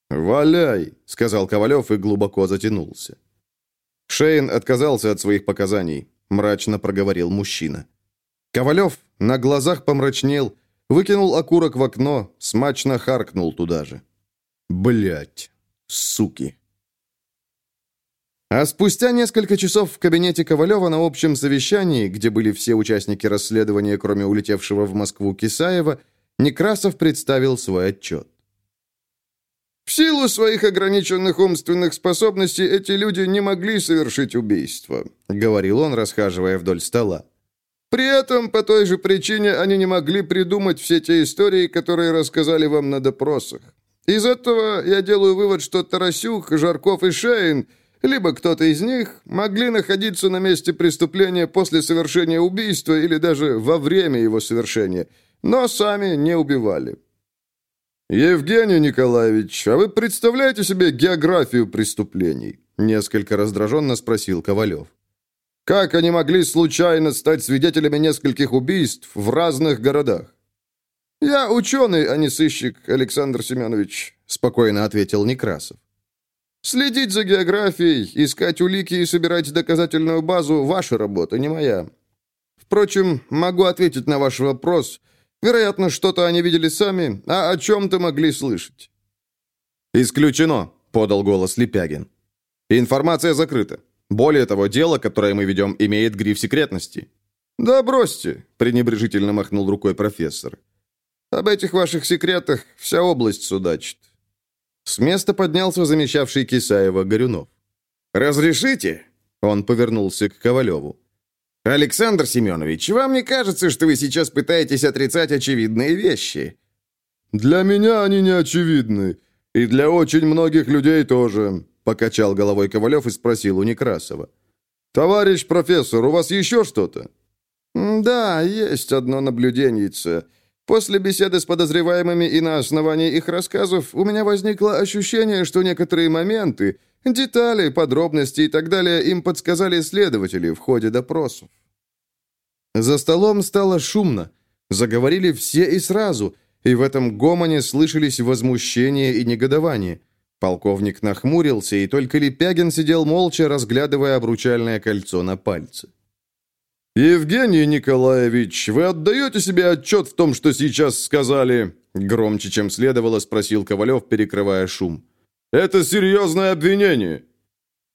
D: «Валяй», — сказал Ковалев и глубоко затянулся.
A: Шейн отказался от своих показаний, мрачно проговорил мужчина. Ковалев на глазах помрачнел, выкинул окурок в окно, смачно харкнул туда же. Блять, суки. А спустя несколько часов в кабинете Ковалева на общем совещании, где были все участники расследования, кроме улетевшего в Москву Кисаева, Некрасов представил свой отчет.
D: В силу своих ограниченных умственных способностей эти люди не могли совершить убийство», — говорил он, расхаживая вдоль стола. «При этом, по той же причине, они не могли придумать все те истории, которые рассказали вам на допросах. Из этого я делаю вывод, что Тарасюк, Жарков и Шейн, либо кто-то из них, могли находиться на месте преступления после совершения убийства или даже во время его совершения, но сами не убивали. «Евгений Николаевич, а вы представляете себе географию преступлений?» Несколько раздраженно спросил Ковалев. «Как они могли случайно стать свидетелями нескольких убийств в разных городах?» «Я ученый, а не сыщик, Александр Семенович», — спокойно ответил Некрасов. «Следить за географией, искать улики и собирать доказательную базу — ваша работа, не моя. Впрочем, могу ответить на ваш вопрос — Вероятно, что-то они видели сами, а о чем-то могли слышать».
A: «Исключено», — подал голос Лепягин. «Информация закрыта. Более того, дело, которое мы ведем, имеет гриф секретности».
D: «Да бросьте», — пренебрежительно махнул рукой профессор. «Об этих ваших секретах вся область судачит».
A: С места поднялся замещавший Кисаева Горюнов. «Разрешите?» — он повернулся к Ковалеву. «Александр Семенович, вам не кажется, что вы сейчас пытаетесь отрицать очевидные вещи?»
D: «Для меня они не очевидны, и для очень многих людей тоже», — покачал головой Ковалев и спросил у Некрасова. «Товарищ профессор, у вас еще что-то?» «Да, есть одно наблюдение. После беседы с подозреваемыми и на основании их рассказов у меня возникло ощущение, что некоторые моменты, детали, подробности и так далее им подсказали следователи в ходе допросов».
A: За столом стало шумно. Заговорили все и сразу, и в этом гомоне слышались возмущение и негодование. Полковник нахмурился, и только Лепягин сидел молча, разглядывая обручальное кольцо на пальце.
D: «Евгений Николаевич, вы отдаете себе отчет в том, что сейчас сказали?» Громче, чем следовало, спросил Ковалев, перекрывая шум. «Это серьезное обвинение».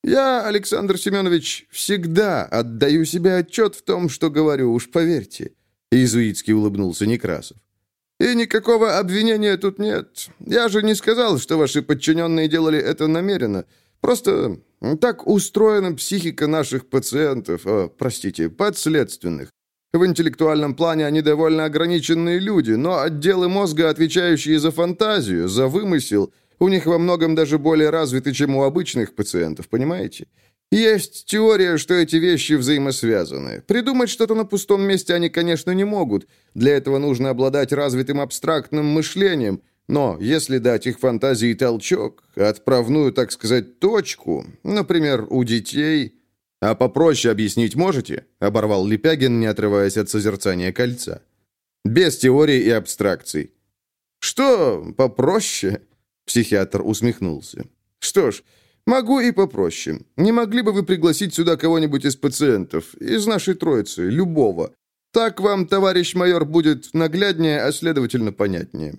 D: «Я, Александр Семенович, всегда отдаю себе отчет в том, что говорю, уж поверьте», Иезуитски улыбнулся Некрасов. «И никакого обвинения тут нет. Я же не сказал, что ваши подчиненные делали это намеренно. Просто так устроена психика наших пациентов, о, простите, подследственных. В интеллектуальном плане они довольно ограниченные люди, но отделы мозга, отвечающие за фантазию, за вымысел, у них во многом даже более развиты, чем у обычных пациентов, понимаете? Есть теория, что эти вещи взаимосвязаны. Придумать что-то на пустом месте они, конечно, не могут. Для этого нужно обладать развитым абстрактным мышлением – но если дать их фантазии толчок, отправную, так сказать, точку, например, у детей...
A: «А попроще объяснить можете?» — оборвал Лепягин, не отрываясь от созерцания кольца. «Без теории и абстракций».
D: «Что попроще?» — психиатр усмехнулся. «Что ж, могу и попроще. Не могли бы вы пригласить сюда кого-нибудь из пациентов, из нашей троицы, любого? Так вам, товарищ майор, будет нагляднее, а следовательно понятнее.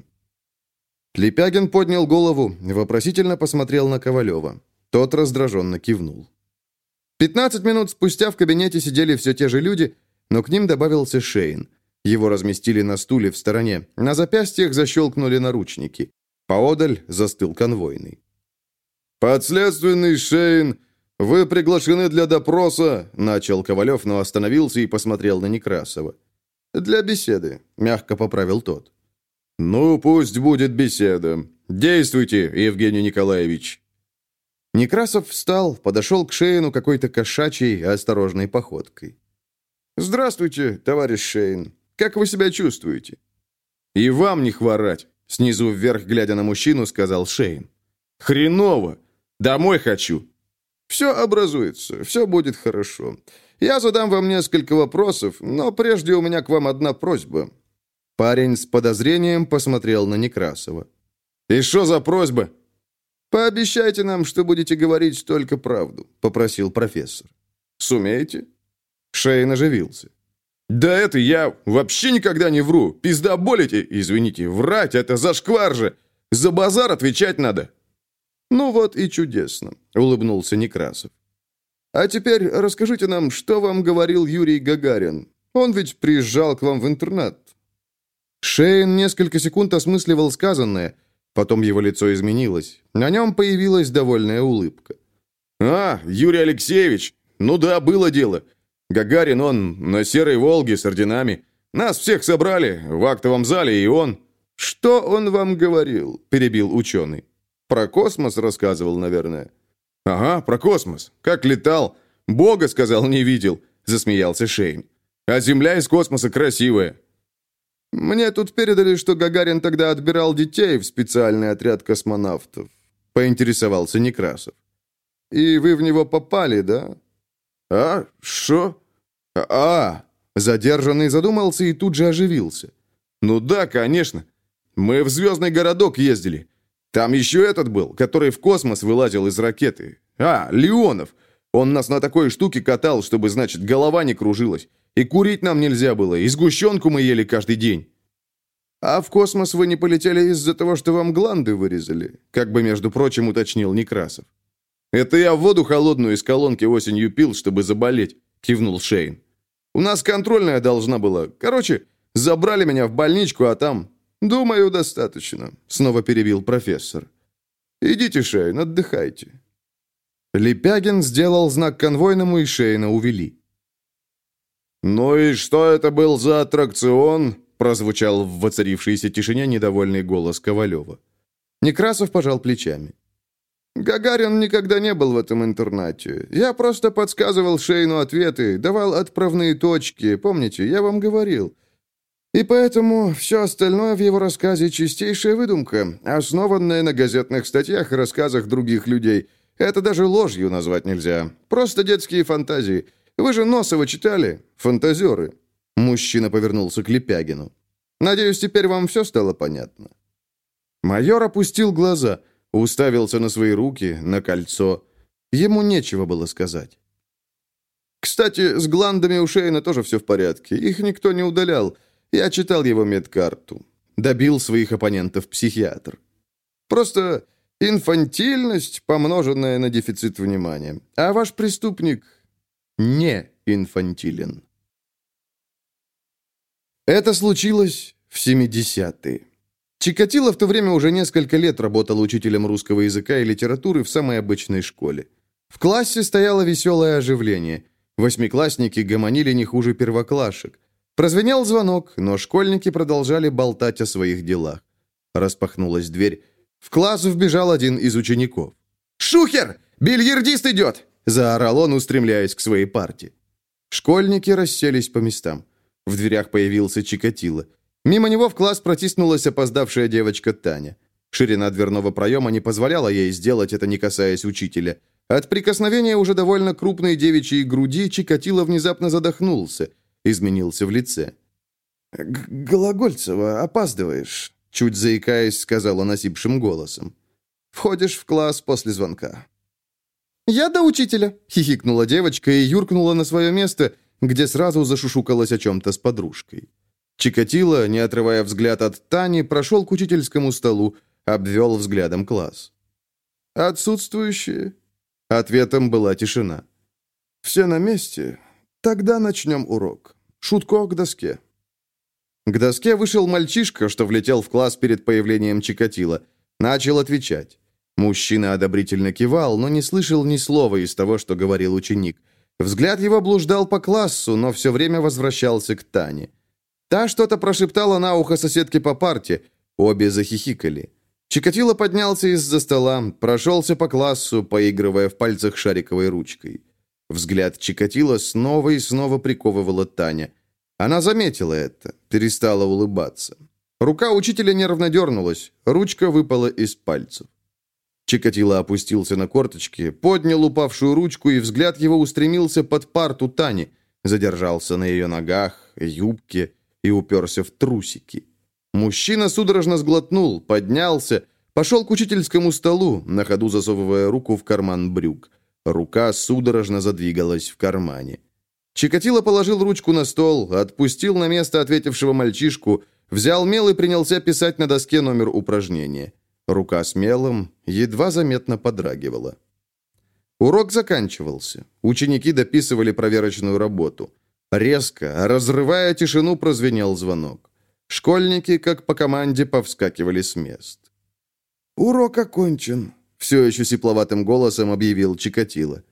A: Лепягин поднял голову, вопросительно посмотрел на Ковалева. Тот раздраженно кивнул. Пятнадцать минут спустя в кабинете сидели все те же люди, но к ним добавился Шейн. Его разместили на стуле в стороне, на запястьях защелкнули наручники. Поодаль застыл конвойный.
D: «Подследственный Шейн, вы приглашены для допроса», — начал Ковалев, но остановился и посмотрел на Некрасова. «Для беседы», — мягко поправил тот. «Ну, пусть будет беседа. Действуйте, Евгений Николаевич».
A: Некрасов встал, подошел к Шейну какой-то кошачьей, осторожной походкой.
D: «Здравствуйте, товарищ Шейн. Как вы себя чувствуете?»
A: «И вам не хворать», — снизу вверх, глядя на мужчину, сказал Шейн. «Хреново! Домой хочу!»
D: «Все образуется, все будет хорошо. Я задам вам несколько вопросов, но прежде у меня к вам одна просьба.
A: Парень с подозрением посмотрел на Некрасова.
D: «И что за просьба?» «Пообещайте нам, что будете говорить только правду», — попросил профессор. «Сумеете?»
A: Шейн оживился.
D: «Да это я вообще никогда не вру. Пизда болите, извините, врать — это зашквар же. За базар отвечать надо». «Ну вот и чудесно», — улыбнулся Некрасов. «А теперь расскажите нам, что вам говорил Юрий Гагарин. Он ведь приезжал к вам в интернат.
A: Шейн несколько секунд осмысливал сказанное, потом его лицо изменилось. На нем появилась довольная улыбка.
D: «А, Юрий Алексеевич! Ну да, было дело. Гагарин, он на Серой Волге с орденами. Нас всех собрали в актовом зале, и он...» «Что он вам говорил?» – перебил ученый. «Про космос рассказывал, наверное». «Ага, про космос. Как летал. Бога, сказал, не видел», – засмеялся Шейн. «А Земля из космоса красивая. «Мне тут передали, что Гагарин тогда отбирал детей в специальный отряд космонавтов», — поинтересовался Некрасов. «И вы в него попали, да?» «А? Что? А!» Задержанный задумался и тут же оживился. «Ну да, конечно. Мы в звездный городок ездили. Там еще этот был, который в космос вылазил из ракеты. А, Леонов. Он нас на такой штуке катал, чтобы, значит, голова не кружилась. И курить нам нельзя было, и сгущенку мы ели каждый день». А в космос вы не полетели из-за того, что вам гланды вырезали?» Как бы, между прочим, уточнил Некрасов. «Это я воду холодную из колонки осенью пил, чтобы заболеть», — кивнул Шейн. «У нас контрольная должна была. Короче, забрали меня в больничку, а там...» «Думаю, достаточно», — снова перебил профессор. «Идите, Шейн, отдыхайте». Лепягин сделал знак конвойному, и Шейна увели. «Ну и что это был за аттракцион?» прозвучал в воцарившейся тишине недовольный голос Ковалева. Некрасов пожал плечами. Гагарин никогда не был в этом интернате. Я просто подсказывал Шейну ответы, давал отправные точки, помните, я вам говорил. И поэтому все остальное в его рассказе чистейшая выдумка, основанная на газетных статьях и рассказах других людей. Это даже ложью назвать нельзя. Просто детские фантазии. Вы же Носова читали? Фантазеры. Мужчина повернулся к Лепягину. «Надеюсь, теперь вам все стало понятно?» Майор опустил глаза – Уставился на свои руки, на кольцо. Ему нечего было сказать. Кстати, с гландами у Шейна тоже все в порядке. Их никто не удалял. Я читал его медкарту. Добил своих оппонентов психиатр. Просто инфантильность, помноженная на дефицит внимания. А ваш преступник не инфантилен. Это случилось в 70-е. Чикатило в то время уже несколько лет работал учителем русского языка и литературы в самой обычной школе. В классе стояло веселое оживление. Восьмиклассники гомонили не хуже первоклашек. Прозвенел звонок, но школьники продолжали болтать о своих делах. Распахнулась дверь. В класс вбежал один из учеников. «Шухер! Бильярдист идет!» – заорал он, устремляясь к своей парте. Школьники расселись по местам. В дверях появился Чикатило. Мимо него в класс протиснулась опоздавшая девочка Таня. Ширина дверного проема не позволяла ей сделать это, не касаясь учителя. От прикосновения уже довольно крупной девичьей груди Чикатило внезапно задохнулся, изменился в лице. «Глагольцева, опаздываешь», — чуть заикаясь, сказала насипшим голосом. «Входишь в класс после звонка». «Я до учителя», — хихикнула девочка и юркнула на свое место, где сразу зашушукалась о чем-то с подружкой. Чикатило, не отрывая взгляд от Тани, прошел к учительскому столу, обвел взглядом класс. «Отсутствующие?» Ответом была тишина. «Все на месте? Тогда начнем урок. Шутко к доске». К доске вышел мальчишка, что влетел в класс перед появлением Чикатило. Начал отвечать. Мужчина одобрительно кивал, но не слышал ни слова из того, что говорил ученик. Взгляд его блуждал по классу, но все время возвращался к Тане. Та что-то прошептала на ухо соседке по парте. Обе захихикали. Чикатило поднялся из-за стола, прошелся по классу, поигрывая в пальцах шариковой ручкой. Взгляд Чикатило снова и снова приковывала Таня. Она заметила это, перестала улыбаться. Рука учителя нервно дернулась, ручка выпала из пальцев. Чикатило опустился на корточки, поднял упавшую ручку, и взгляд его устремился под парту Тани, задержался на ее ногах, юбке, и уперся в трусики. Мужчина судорожно сглотнул, поднялся, пошел к учительскому столу, на ходу засовывая руку в карман брюк. Рука судорожно задвигалась в кармане. Чикатило положил ручку на стол, отпустил на место ответившего мальчишку, взял мел и принялся писать на доске номер упражнения. Рука с мелом едва заметно подрагивала. Урок заканчивался. Ученики дописывали проверочную работу. Резко, разрывая тишину, прозвенел звонок. Школьники, как по команде, повскакивали с мест. «Урок окончен», — все еще сипловатым голосом объявил Чикатило.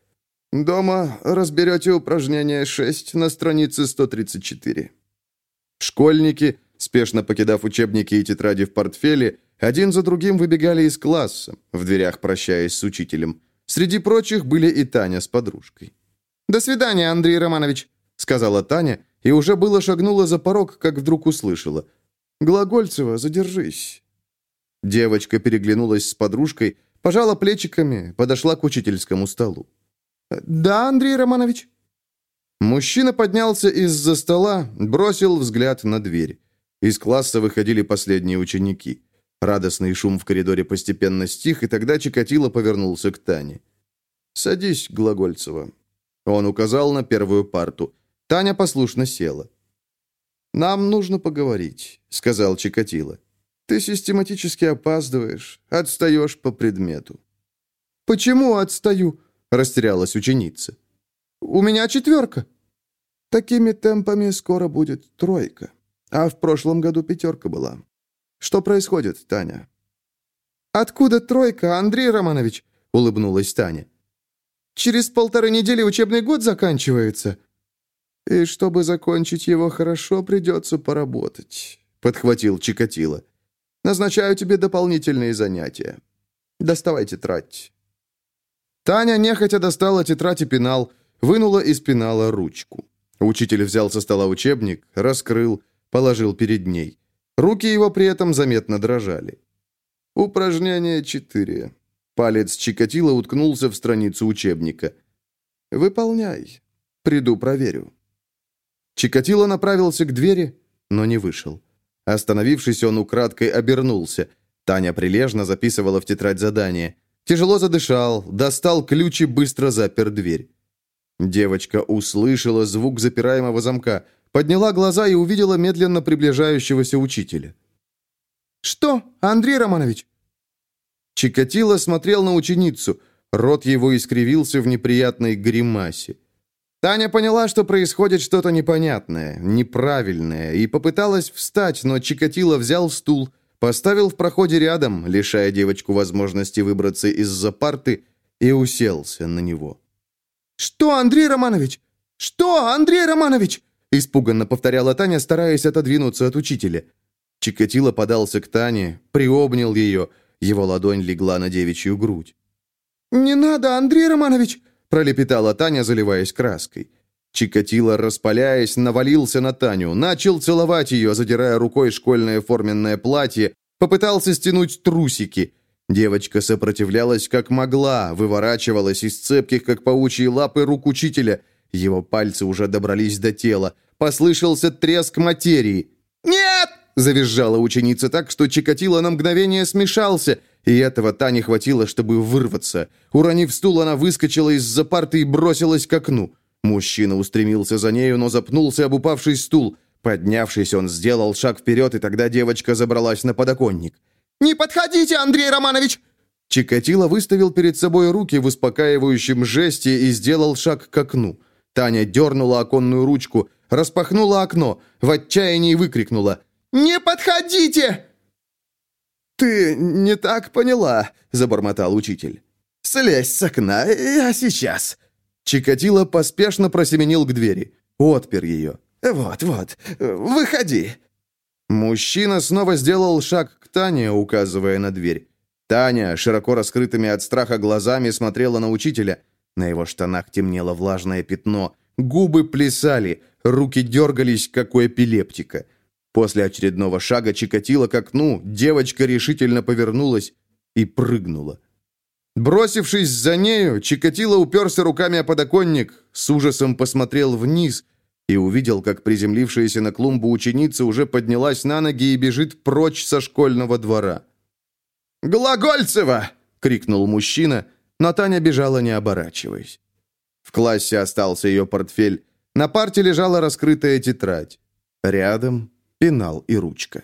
D: «Дома разберете упражнение 6 на странице 134». Школьники, спешно покидав учебники и тетради в портфеле, один за другим выбегали из класса, в дверях прощаясь с учителем. Среди прочих были и Таня с подружкой. «До свидания, Андрей Романович», сказала Таня, и уже было шагнула за порог, как вдруг услышала. «Глагольцева, задержись». Девочка переглянулась с подружкой, пожала плечиками, подошла к учительскому столу. «Да, Андрей Романович?» Мужчина поднялся из-за стола, бросил взгляд на дверь. Из класса выходили последние ученики. Радостный шум в коридоре постепенно стих, и тогда Чикатило повернулся к Тане. «Садись, Глагольцева». Он указал на первую парту. Таня послушно села.
A: «Нам нужно поговорить», — сказал Чикатило. «Ты систематически опаздываешь, отстаешь по предмету».
B: «Почему отстаю?» — растерялась ученица. «У меня четверка». «Такими темпами скоро будет тройка. А в прошлом году пятерка была. Что происходит, Таня?»
C: «Откуда тройка, Андрей Романович?» — улыбнулась Таня. «Через полторы недели учебный год заканчивается».
B: «И чтобы закончить его хорошо, придется поработать», — подхватил Чикатило. «Назначаю тебе дополнительные занятия. Доставай тетрадь».
A: Таня нехотя достала тетрадь и пенал, вынула из пенала ручку. Учитель взял со стола учебник, раскрыл, положил перед ней. Руки его при этом заметно дрожали. Упражнение 4. Палец Чикатило уткнулся в страницу учебника. «Выполняй. Приду, проверю». Чикатило направился к двери, но не вышел. Остановившись, он украдкой обернулся. Таня прилежно записывала в тетрадь задание. Тяжело задышал, достал ключ и быстро запер дверь. Девочка услышала звук запираемого замка, подняла глаза и увидела медленно приближающегося учителя.
C: «Что, Андрей Романович?»
A: Чикатило смотрел на ученицу, рот его искривился в неприятной гримасе. Таня поняла, что происходит что-то непонятное, неправильное, и попыталась встать, но Чикатило взял стул, поставил в проходе рядом, лишая девочку возможности выбраться из-за парты, и уселся на него.
C: «Что, Андрей Романович? Что, Андрей Романович?» испуганно повторяла Таня, стараясь отодвинуться от учителя.
A: Чикатило подался к Тане, приобнял ее, его ладонь легла на девичью грудь.
C: «Не надо, Андрей Романович!»
A: Пролепетала Таня, заливаясь краской. Чикатило, распаляясь, навалился на Таню, начал целовать ее, задирая рукой школьное форменное платье, попытался стянуть трусики. Девочка сопротивлялась как могла, выворачивалась из цепких, как паучьи лапы, рук учителя. Его пальцы уже добрались до тела. Послышался треск материи.
C: «Нет!» – завизжала ученица так, что Чикатило на мгновение смешался –
A: и этого Тане хватило, чтобы вырваться. Уронив стул, она выскочила из-за парты и бросилась к окну. Мужчина устремился за нею, но запнулся об упавший стул. Поднявшись, он сделал шаг вперед, и тогда девочка забралась на подоконник.
C: «Не подходите, Андрей Романович!»
A: Чикатило выставил перед собой руки в успокаивающем жесте и сделал шаг к окну. Таня дернула оконную ручку, распахнула окно, в отчаянии выкрикнула
C: «Не подходите!»
B: «Ты не так поняла», — забормотал учитель. «Слезь с окна, я сейчас».
A: Чикатило поспешно просеменил к двери. Отпер ее.
B: «Вот, вот, выходи».
A: Мужчина снова сделал шаг к Тане, указывая на дверь. Таня, широко раскрытыми от страха глазами, смотрела на учителя. На его штанах темнело влажное пятно. Губы плясали, руки дергались, как у эпилептика. После очередного шага Чикатило к окну, девочка решительно повернулась и прыгнула. Бросившись за нею, Чикатило уперся руками о подоконник, с ужасом посмотрел вниз и увидел, как приземлившаяся на клумбу ученица уже поднялась на ноги и бежит прочь со школьного двора.
C: «Глагольцева!» — крикнул мужчина, но Таня бежала, не оборачиваясь.
A: В классе остался ее портфель. На парте лежала раскрытая тетрадь. Рядом пенал и ручка.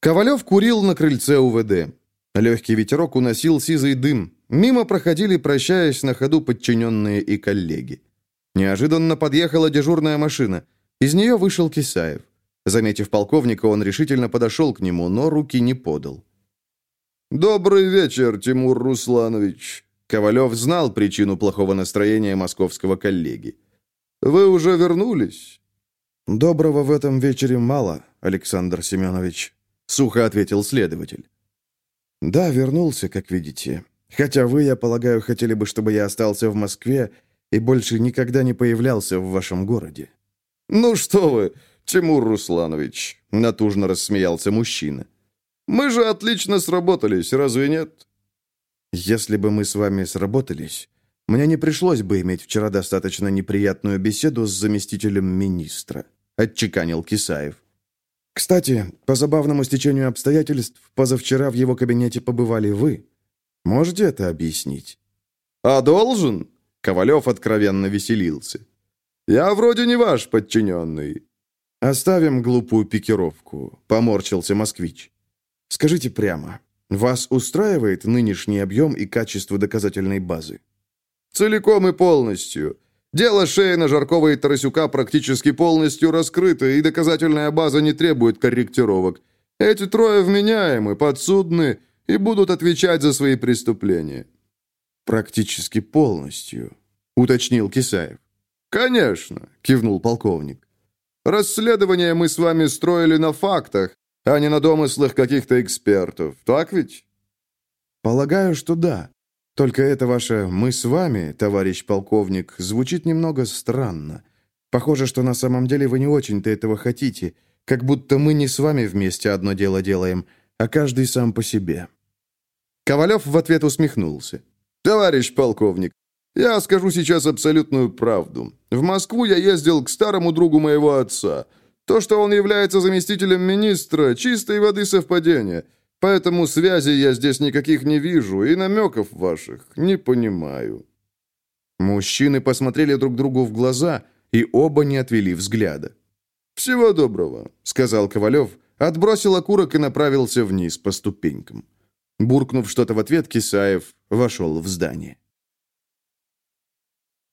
A: Ковалев курил на крыльце УВД. Легкий ветерок уносил сизый дым. Мимо проходили, прощаясь на ходу подчиненные и коллеги. Неожиданно подъехала дежурная машина. Из нее вышел Кисаев. Заметив полковника, он решительно подошел к нему, но руки не подал.
D: «Добрый вечер, Тимур Русланович».
A: Ковалев знал причину плохого настроения московского коллеги.
D: «Вы уже вернулись?»
A: «Доброго в этом вечере мало, Александр Семенович», — сухо ответил следователь. «Да, вернулся, как видите. Хотя вы, я полагаю, хотели бы, чтобы я остался в Москве и больше никогда не появлялся в вашем городе».
D: «Ну что вы, Тимур Русланович», — натужно рассмеялся мужчина. «Мы же отлично сработались, разве нет?»
A: «Если бы мы с вами сработались, мне не пришлось бы иметь вчера достаточно неприятную беседу с заместителем министра» отчеканил Кисаев. «Кстати, по забавному стечению обстоятельств, позавчера в его кабинете побывали вы. Можете это объяснить?»
D: «А должен?» — Ковалев откровенно веселился. Я вроде не ваш подчиненный».
A: «Оставим глупую пикировку», — поморщился москвич. «Скажите прямо, вас устраивает нынешний объем и качество доказательной базы?»
D: «Целиком и полностью. Дело Шейна, Жаркова и Тарасюка практически полностью раскрыто, и доказательная база не требует корректировок. Эти трое вменяемы, подсудны и будут отвечать за свои преступления».
A: «Практически полностью», — уточнил Кисаев.
D: «Конечно», — кивнул полковник. «Расследование мы с вами строили на фактах, а не на домыслах каких-то экспертов. Так ведь?»
A: «Полагаю, что да. Только это ваше «мы с вами», товарищ полковник, звучит немного странно. Похоже, что на самом деле вы не очень-то этого хотите, как будто мы не с вами вместе одно дело делаем, а каждый сам по себе».
D: Ковалев в ответ усмехнулся. «Товарищ полковник, я скажу сейчас абсолютную правду. В Москву я ездил к старому другу моего отца. То, что он является заместителем министра, чистой воды совпадение. Поэтому связи я здесь никаких не вижу и намеков ваших не понимаю».
A: Мужчины посмотрели друг другу в глаза и оба не отвели взгляда.
D: «Всего доброго», — сказал Ковалев, отбросил окурок и направился вниз по ступенькам.
A: Буркнув что-то в ответ, Кисаев вошел в здание.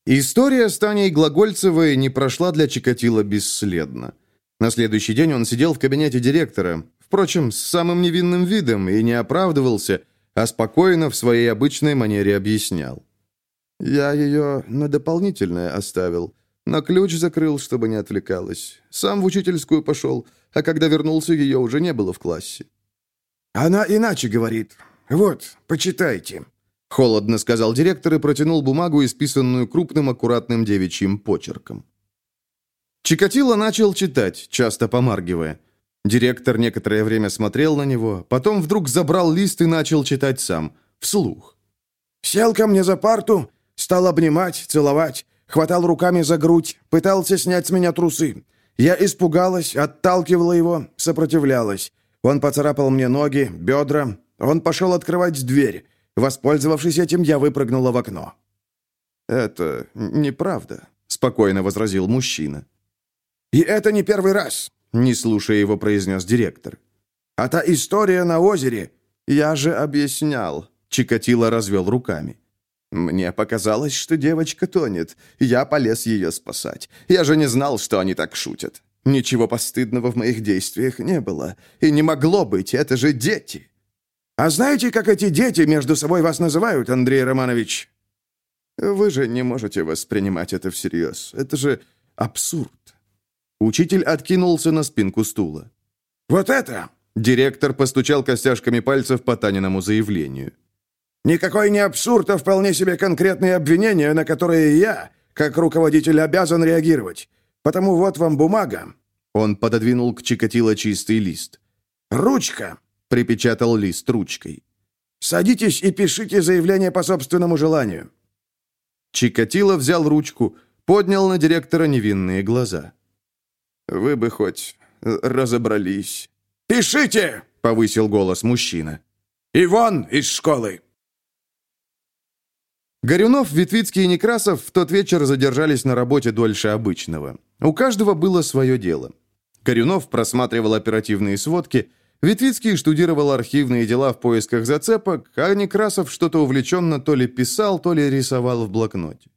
A: История с Таней Глагольцевой не прошла для Чикатила бесследно. На следующий день он сидел в кабинете директора, впрочем, с самым невинным видом и не оправдывался, а спокойно в своей обычной манере объяснял. «Я ее на дополнительное оставил. На ключ закрыл, чтобы не отвлекалась. Сам в учительскую пошел, а когда вернулся, ее уже не было в классе».
B: «Она иначе говорит. Вот, почитайте»,
A: Холодно сказал директор и протянул бумагу, исписанную крупным аккуратным девичьим почерком. Чикатило начал читать, часто помаргивая. Директор некоторое время смотрел на него, потом вдруг забрал лист и начал читать сам, вслух.
B: «Сел ко мне за парту, стал обнимать, целовать, хватал руками за грудь, пытался снять с меня трусы. Я испугалась, отталкивала его, сопротивлялась. Он поцарапал мне ноги, бедра. Он пошел открывать дверь. Воспользовавшись этим, я выпрыгнула в окно».
A: «Это неправда», — спокойно возразил мужчина.
B: «И это не первый раз», —
A: не слушая его, произнес директор.
B: «А та история на озере...»
A: «Я же объяснял», — Чикатило развел руками. «Мне показалось, что девочка тонет. Я полез ее спасать. Я же не знал, что они так шутят. Ничего постыдного в моих действиях не было. И не могло быть, это же дети».
B: А знаете, как эти дети между собой вас называют, Андрей Романович?»
A: «Вы же не можете воспринимать это всерьез. Это же абсурд». Учитель откинулся на спинку стула.
B: «Вот это!»
A: Директор постучал костяшками пальцев по Таниному заявлению.
B: «Никакой не абсурд, а вполне себе конкретные обвинения, на которые я, как руководитель, обязан реагировать. Потому вот вам бумага».
A: Он пододвинул к Чикатило чистый лист.
B: «Ручка.
A: Припечатал лист ручкой.
B: «Садитесь и пишите заявление по собственному желанию».
A: Чикатило взял ручку, поднял на директора невинные глаза. «Вы бы хоть разобрались».
B: «Пишите!» — повысил голос мужчина. «И вон из школы!»
A: Горюнов, Ветвицкий и Некрасов в тот вечер задержались на работе дольше обычного. У каждого было свое дело. Горюнов просматривал оперативные сводки, Витвицкий штудировал архивные дела в поисках зацепок, а Некрасов что-то увлеченно то ли писал, то ли рисовал в блокноте.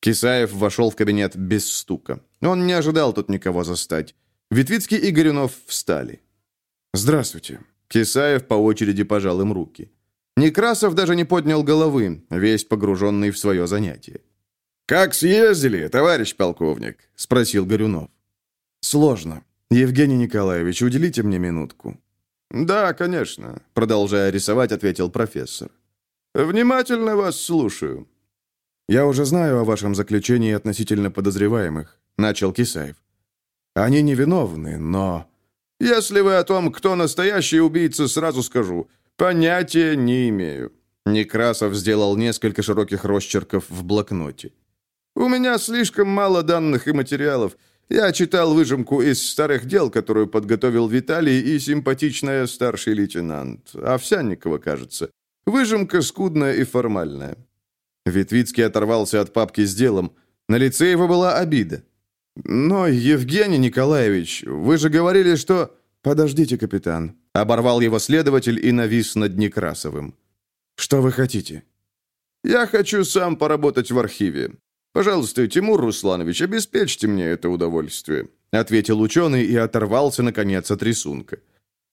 A: Кисаев вошел в кабинет без стука. Он не ожидал тут никого застать. Витвицкий и Горюнов встали. «Здравствуйте». Кисаев по очереди пожал им руки. Некрасов даже не поднял головы, весь погруженный в свое занятие.
D: «Как съездили, товарищ полковник?» – спросил Горюнов.
A: «Сложно. «Евгений Николаевич, уделите мне минутку».
D: «Да, конечно», — продолжая рисовать, ответил профессор. «Внимательно вас слушаю».
A: «Я уже знаю о вашем заключении относительно подозреваемых», — начал Кисаев. «Они невиновны, но...»
D: «Если вы о том, кто настоящий убийца, сразу скажу. Понятия не имею».
A: Некрасов сделал несколько широких росчерков в блокноте.
D: «У меня слишком мало данных и материалов. Я читал выжимку из старых дел, которую подготовил Виталий и симпатичная старший лейтенант. Овсянникова, кажется. Выжимка скудная и формальная.
A: Витвицкий оторвался от папки с делом. На лице его была обида. «Но, Евгений Николаевич, вы же говорили, что...» «Подождите, капитан», — оборвал его следователь и навис над Некрасовым. «Что вы хотите?»
D: «Я хочу сам поработать в архиве. Пожалуйста, Тимур Русланович, обеспечьте мне это удовольствие», — ответил ученый и оторвался, наконец, от рисунка.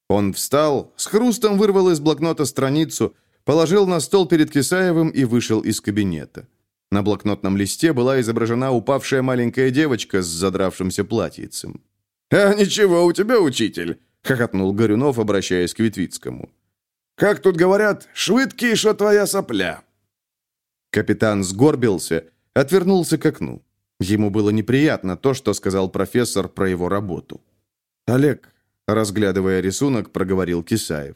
D: Он встал, с хрустом вырвал из блокнота страницу, положил на стол перед Кисаевым и вышел из кабинета. На блокнотном листе была изображена упавшая маленькая девочка с задравшимся платьицем.
B: «А ничего у тебя, учитель!» — хохотнул Горюнов, обращаясь к Витвицкому. «Как тут говорят, швыдкий, что твоя сопля!»
A: Капитан сгорбился, отвернулся к окну. Ему было неприятно то, что сказал профессор про его работу. «Олег, Разглядывая рисунок, проговорил Кисаев.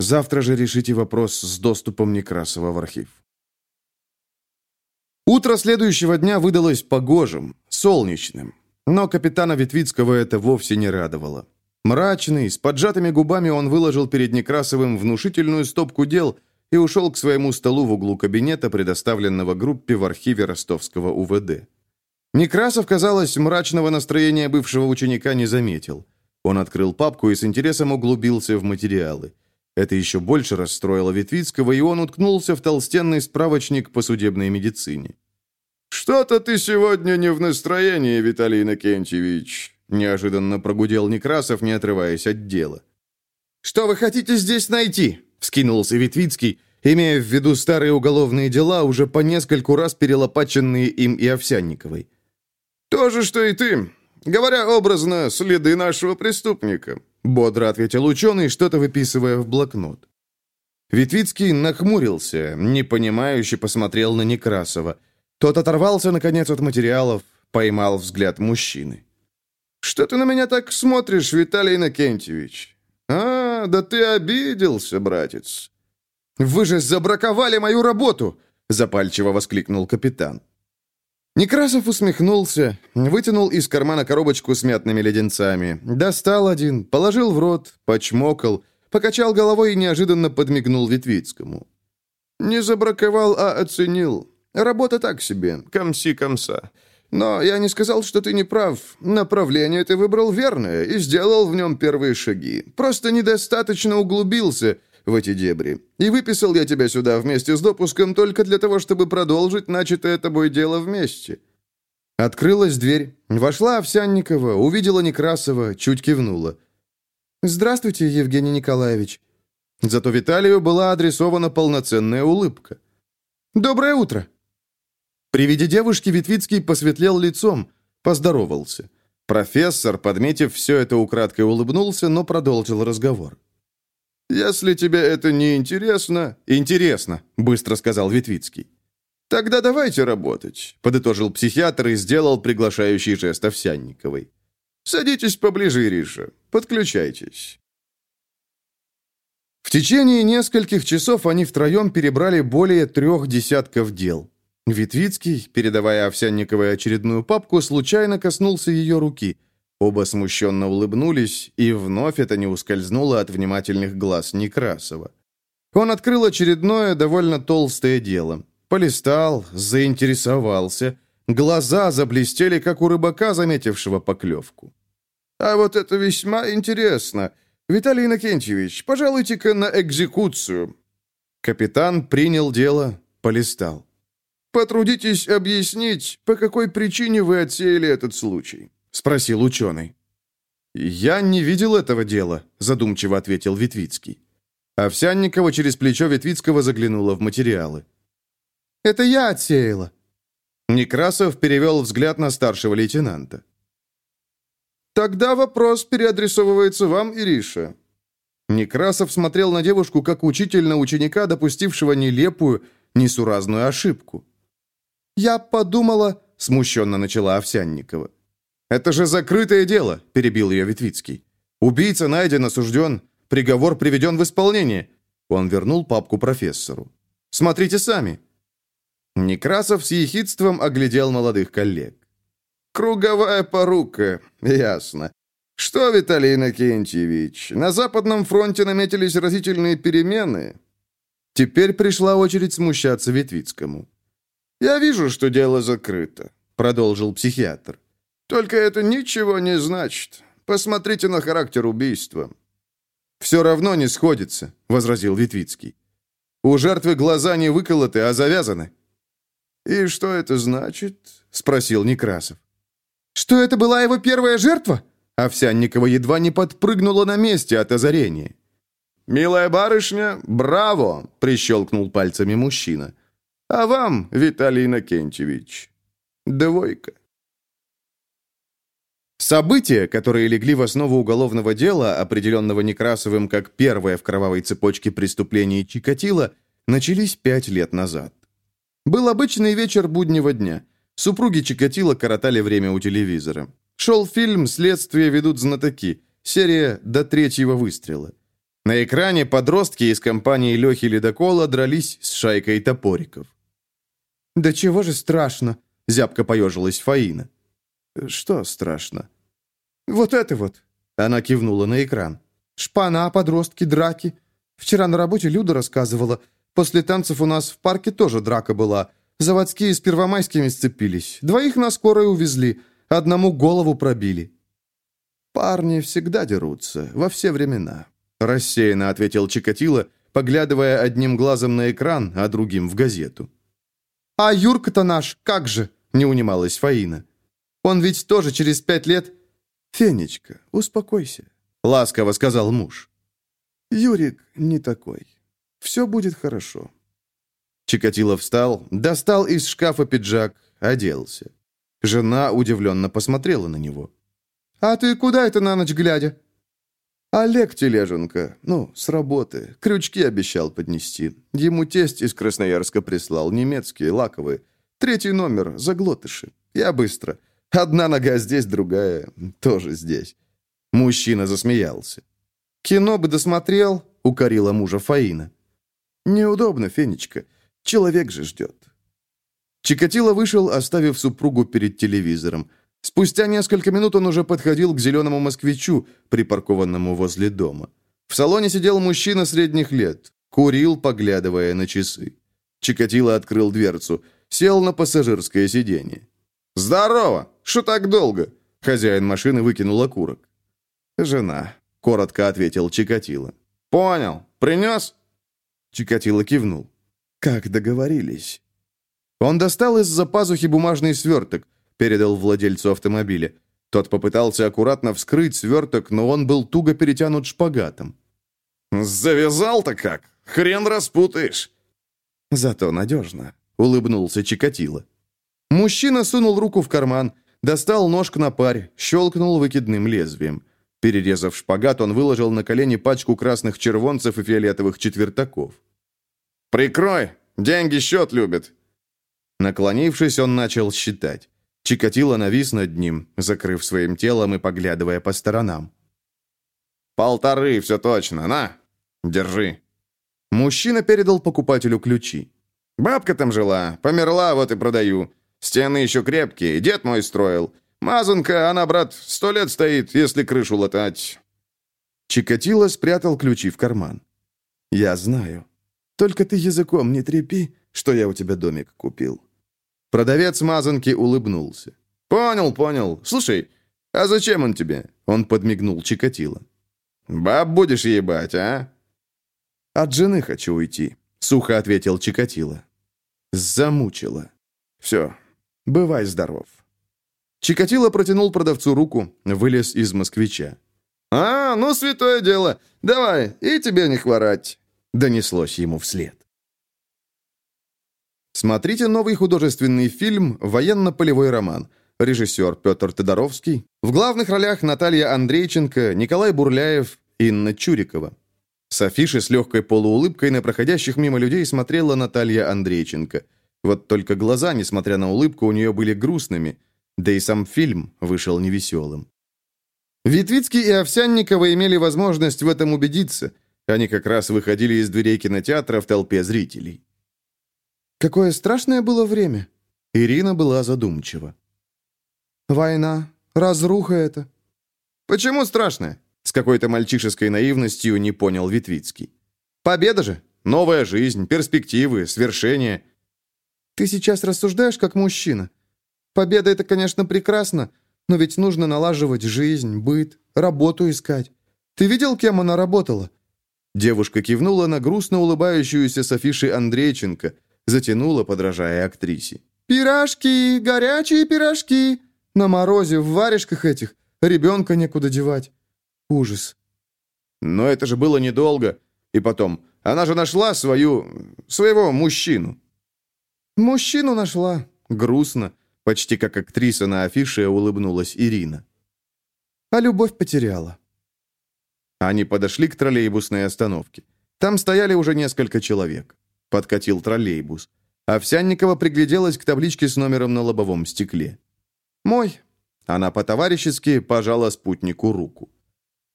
A: Завтра же решите вопрос с доступом Некрасова в архив. Утро следующего дня выдалось погожим, солнечным. Но капитана Ветвицкого это вовсе не радовало. Мрачный, с поджатыми губами он выложил перед Некрасовым внушительную стопку дел и ушел к своему столу в углу кабинета, предоставленного группе в архиве ростовского УВД. Некрасов, казалось, мрачного настроения бывшего ученика не заметил. Он открыл папку и с интересом углубился в материалы. Это еще больше расстроило Ветвицкого, и он уткнулся в толстенный справочник по судебной медицине.
D: «Что-то ты сегодня не в настроении, Виталий Иннокентьевич», неожиданно прогудел Некрасов, не отрываясь от дела.
A: «Что вы хотите здесь найти?» — вскинулся Ветвицкий, имея в виду старые уголовные дела, уже по нескольку раз перелопаченные им и Овсянниковой.
D: «То же, что и ты. Говоря образно, следы нашего преступника», — бодро ответил ученый, что-то выписывая в блокнот.
A: Витвицкий нахмурился, непонимающе посмотрел на Некрасова. Тот оторвался, наконец, от материалов, поймал взгляд мужчины.
D: «Что ты на меня так смотришь, Виталий Иннокентьевич? А, да ты обиделся, братец!»
A: «Вы же забраковали мою работу!» — запальчиво воскликнул капитан. Некрасов усмехнулся, вытянул из кармана коробочку с мятными леденцами, достал один, положил в рот, почмокал, покачал головой и неожиданно подмигнул Витвицкому.
D: «Не забраковал, а оценил. Работа так себе, комси-комса. Но я не сказал, что ты не прав. Направление ты выбрал верное и сделал в нем первые шаги. Просто недостаточно углубился» в эти дебри. И выписал я тебя сюда вместе с допуском только для того, чтобы продолжить начатое тобой дело вместе».
A: Открылась дверь. Вошла Овсянникова, увидела Некрасова, чуть кивнула. «Здравствуйте, Евгений Николаевич». Зато Виталию была адресована полноценная улыбка. «Доброе утро!» При виде девушки Витвицкий посветлел лицом, поздоровался. Профессор, подметив все это, украдкой улыбнулся, но продолжил разговор.
D: «Если тебе это не интересно...»
A: «Интересно», — быстро сказал Витвицкий.
D: «Тогда давайте работать», — подытожил психиатр и сделал приглашающий жест Овсянниковой. «Садитесь поближе, Ириша. Подключайтесь».
A: В течение нескольких часов они втроем перебрали более трех десятков дел. Витвицкий, передавая Овсянниковой очередную папку, случайно коснулся ее руки — Оба смущенно улыбнулись, и вновь это не ускользнуло от внимательных глаз Некрасова. Он открыл очередное, довольно толстое дело. Полистал, заинтересовался. Глаза заблестели, как у рыбака, заметившего поклевку.
D: «А вот это весьма интересно. Виталий Иннокентьевич, пожалуйте-ка на экзекуцию».
A: Капитан принял дело, полистал.
D: «Потрудитесь объяснить, по какой причине вы отсеяли этот случай».
A: — спросил ученый. «Я не видел этого дела», — задумчиво ответил Витвицкий. Овсянникова через плечо Витвицкого заглянула в материалы. «Это я отсеяла». Некрасов перевел взгляд на старшего лейтенанта.
D: «Тогда вопрос переадресовывается вам, Ириша».
A: Некрасов смотрел на девушку как учитель на ученика, допустившего нелепую, несуразную ошибку. «Я подумала...» — смущенно начала Овсянникова. «Это же закрытое дело», — перебил ее Витвицкий. «Убийца найден, осужден, приговор приведен в исполнение». Он вернул папку профессору. «Смотрите сами». Некрасов с ехидством оглядел молодых коллег.
D: «Круговая порука, ясно. Что, Виталий Иннокентьевич, на Западном фронте наметились разительные перемены?»
A: Теперь пришла очередь смущаться Ветвицкому.
D: «Я вижу, что дело закрыто», — продолжил психиатр. «Только это ничего не значит. Посмотрите на характер убийства».
A: «Все равно не сходится», — возразил Витвицкий. «У жертвы глаза не выколоты, а завязаны».
D: «И что это значит?»
A: — спросил Некрасов.
B: «Что это была его первая жертва?»
A: Овсянникова едва не подпрыгнула на месте от озарения.
D: «Милая барышня, браво!» — прищелкнул пальцами мужчина. «А вам, Виталий Иннокентьевич, двойка».
A: События, которые легли в основу уголовного дела, определенного Некрасовым как первое в кровавой цепочке преступлений Чикатило, начались пять лет назад. Был обычный вечер буднего дня. Супруги Чикатило коротали время у телевизора. Шел фильм «Следствие ведут знатоки», серия «До третьего выстрела». На экране подростки из компании Лехи Ледокола дрались с шайкой топориков.
B: «Да чего же страшно?»
A: — зябко поежилась Фаина.
D: «Что страшно?»
B: «Вот это вот!»
A: — она кивнула на экран.
B: «Шпана, подростки, драки. Вчера на работе Люда рассказывала. После танцев у нас в парке тоже драка была. Заводские с первомайскими сцепились. Двоих на скорой увезли. Одному голову пробили».
A: «Парни всегда дерутся, во все времена», — рассеянно ответил Чикатило, поглядывая одним глазом на экран, а другим в газету.
B: «А Юрка-то наш, как же?» — не унималась Фаина. «Он ведь тоже через пять лет...»
A: «Фенечка, успокойся», — ласково сказал муж. «Юрик не такой. Все будет хорошо». Чикатило встал, достал из шкафа пиджак, оделся. Жена удивленно посмотрела на него.
B: «А ты куда это на ночь глядя?»
A: «Олег Тележенко, ну, с работы. Крючки обещал поднести. Ему тесть из Красноярска прислал, немецкие, лаковые. Третий номер, заглотыши. Я быстро. Одна нога здесь, другая тоже здесь». Мужчина засмеялся.
B: «Кино бы досмотрел», — укорила мужа Фаина.
A: «Неудобно, Фенечка. Человек же ждет». Чикатило вышел, оставив супругу перед телевизором. Спустя несколько минут он уже подходил к зеленому москвичу, припаркованному возле дома. В салоне сидел мужчина средних лет, курил, поглядывая на часы. Чикатило открыл дверцу, сел на пассажирское сиденье.
D: «Здорово! Что так долго?»
A: Хозяин машины выкинул окурок.
D: «Жена», — коротко ответил Чикатило. «Понял. Принес?»
A: Чикатило кивнул. «Как договорились». Он достал из-за пазухи бумажный сверток, передал владельцу автомобиля. Тот попытался аккуратно вскрыть сверток, но он был туго перетянут шпагатом.
D: «Завязал-то как? Хрен распутаешь!»
A: «Зато надежно», — улыбнулся Чикатило. Мужчина сунул руку в карман, достал нож на паре, щелкнул выкидным лезвием. Перерезав шпагат, он выложил на колени пачку красных червонцев и фиолетовых четвертаков.
D: «Прикрой! Деньги счет любят!»
A: Наклонившись, он начал считать. Чикатило навис над ним, закрыв своим телом и поглядывая по сторонам.
D: «Полторы, все точно. На, держи».
A: Мужчина передал покупателю ключи.
D: «Бабка там жила, померла, вот и продаю. Стены еще крепкие, дед мой строил. Мазанка, она, брат, сто лет стоит, если крышу латать».
A: Чикатило спрятал ключи в карман. «Я знаю. Только ты языком не трепи, что я у тебя домик купил». Продавец мазанки улыбнулся.
D: «Понял, понял. Слушай, а зачем он тебе?»
A: Он подмигнул Чикатило.
D: «Баб будешь ебать, а?»
A: «От жены хочу уйти», — сухо ответил Чикатило. «Замучила. Все, бывай здоров». Чикатило протянул продавцу руку, вылез из москвича.
D: «А, ну, святое дело. Давай, и тебе не хворать», — донеслось ему вслед.
A: Смотрите новый художественный фильм «Военно-полевой роман». Режиссер Петр Тодоровский. В главных ролях Наталья Андрейченко, Николай Бурляев, Инна Чурикова. С афиши с легкой полуулыбкой на проходящих мимо людей смотрела Наталья Андрейченко. Вот только глаза, несмотря на улыбку, у нее были грустными. Да и сам фильм вышел невеселым. Витвицкий и Овсянникова имели возможность в этом убедиться. Они как раз выходили из дверей кинотеатра в толпе зрителей.
B: Какое страшное было время!»
A: Ирина была задумчива.
B: «Война, разруха это».
A: «Почему страшное?» С какой-то мальчишеской наивностью не понял Витвицкий. «Победа же! Новая жизнь, перспективы, свершения».
E: Ты сейчас рассуждаешь как мужчина. Победа — это, конечно, прекрасно, но ведь нужно налаживать жизнь, быт, работу искать. Ты видел, кем она работала?»
A: Девушка кивнула на грустно улыбающуюся Софиши Андрейченко, затянула, подражая актрисе.
E: «Пирожки, горячие пирожки! На морозе, в варежках этих. Ребенка некуда девать. Ужас».
A: «Но это же было недолго. И потом, она же нашла свою... своего мужчину».
E: «Мужчину нашла».
A: Грустно, почти как актриса на афише, улыбнулась Ирина.
E: «А любовь потеряла».
A: Они подошли к троллейбусной остановке. Там стояли уже несколько человек. Подкатил троллейбус. Овсянникова пригляделась к табличке с номером на лобовом стекле.
E: «Мой».
A: Она по-товарищески пожала спутнику руку.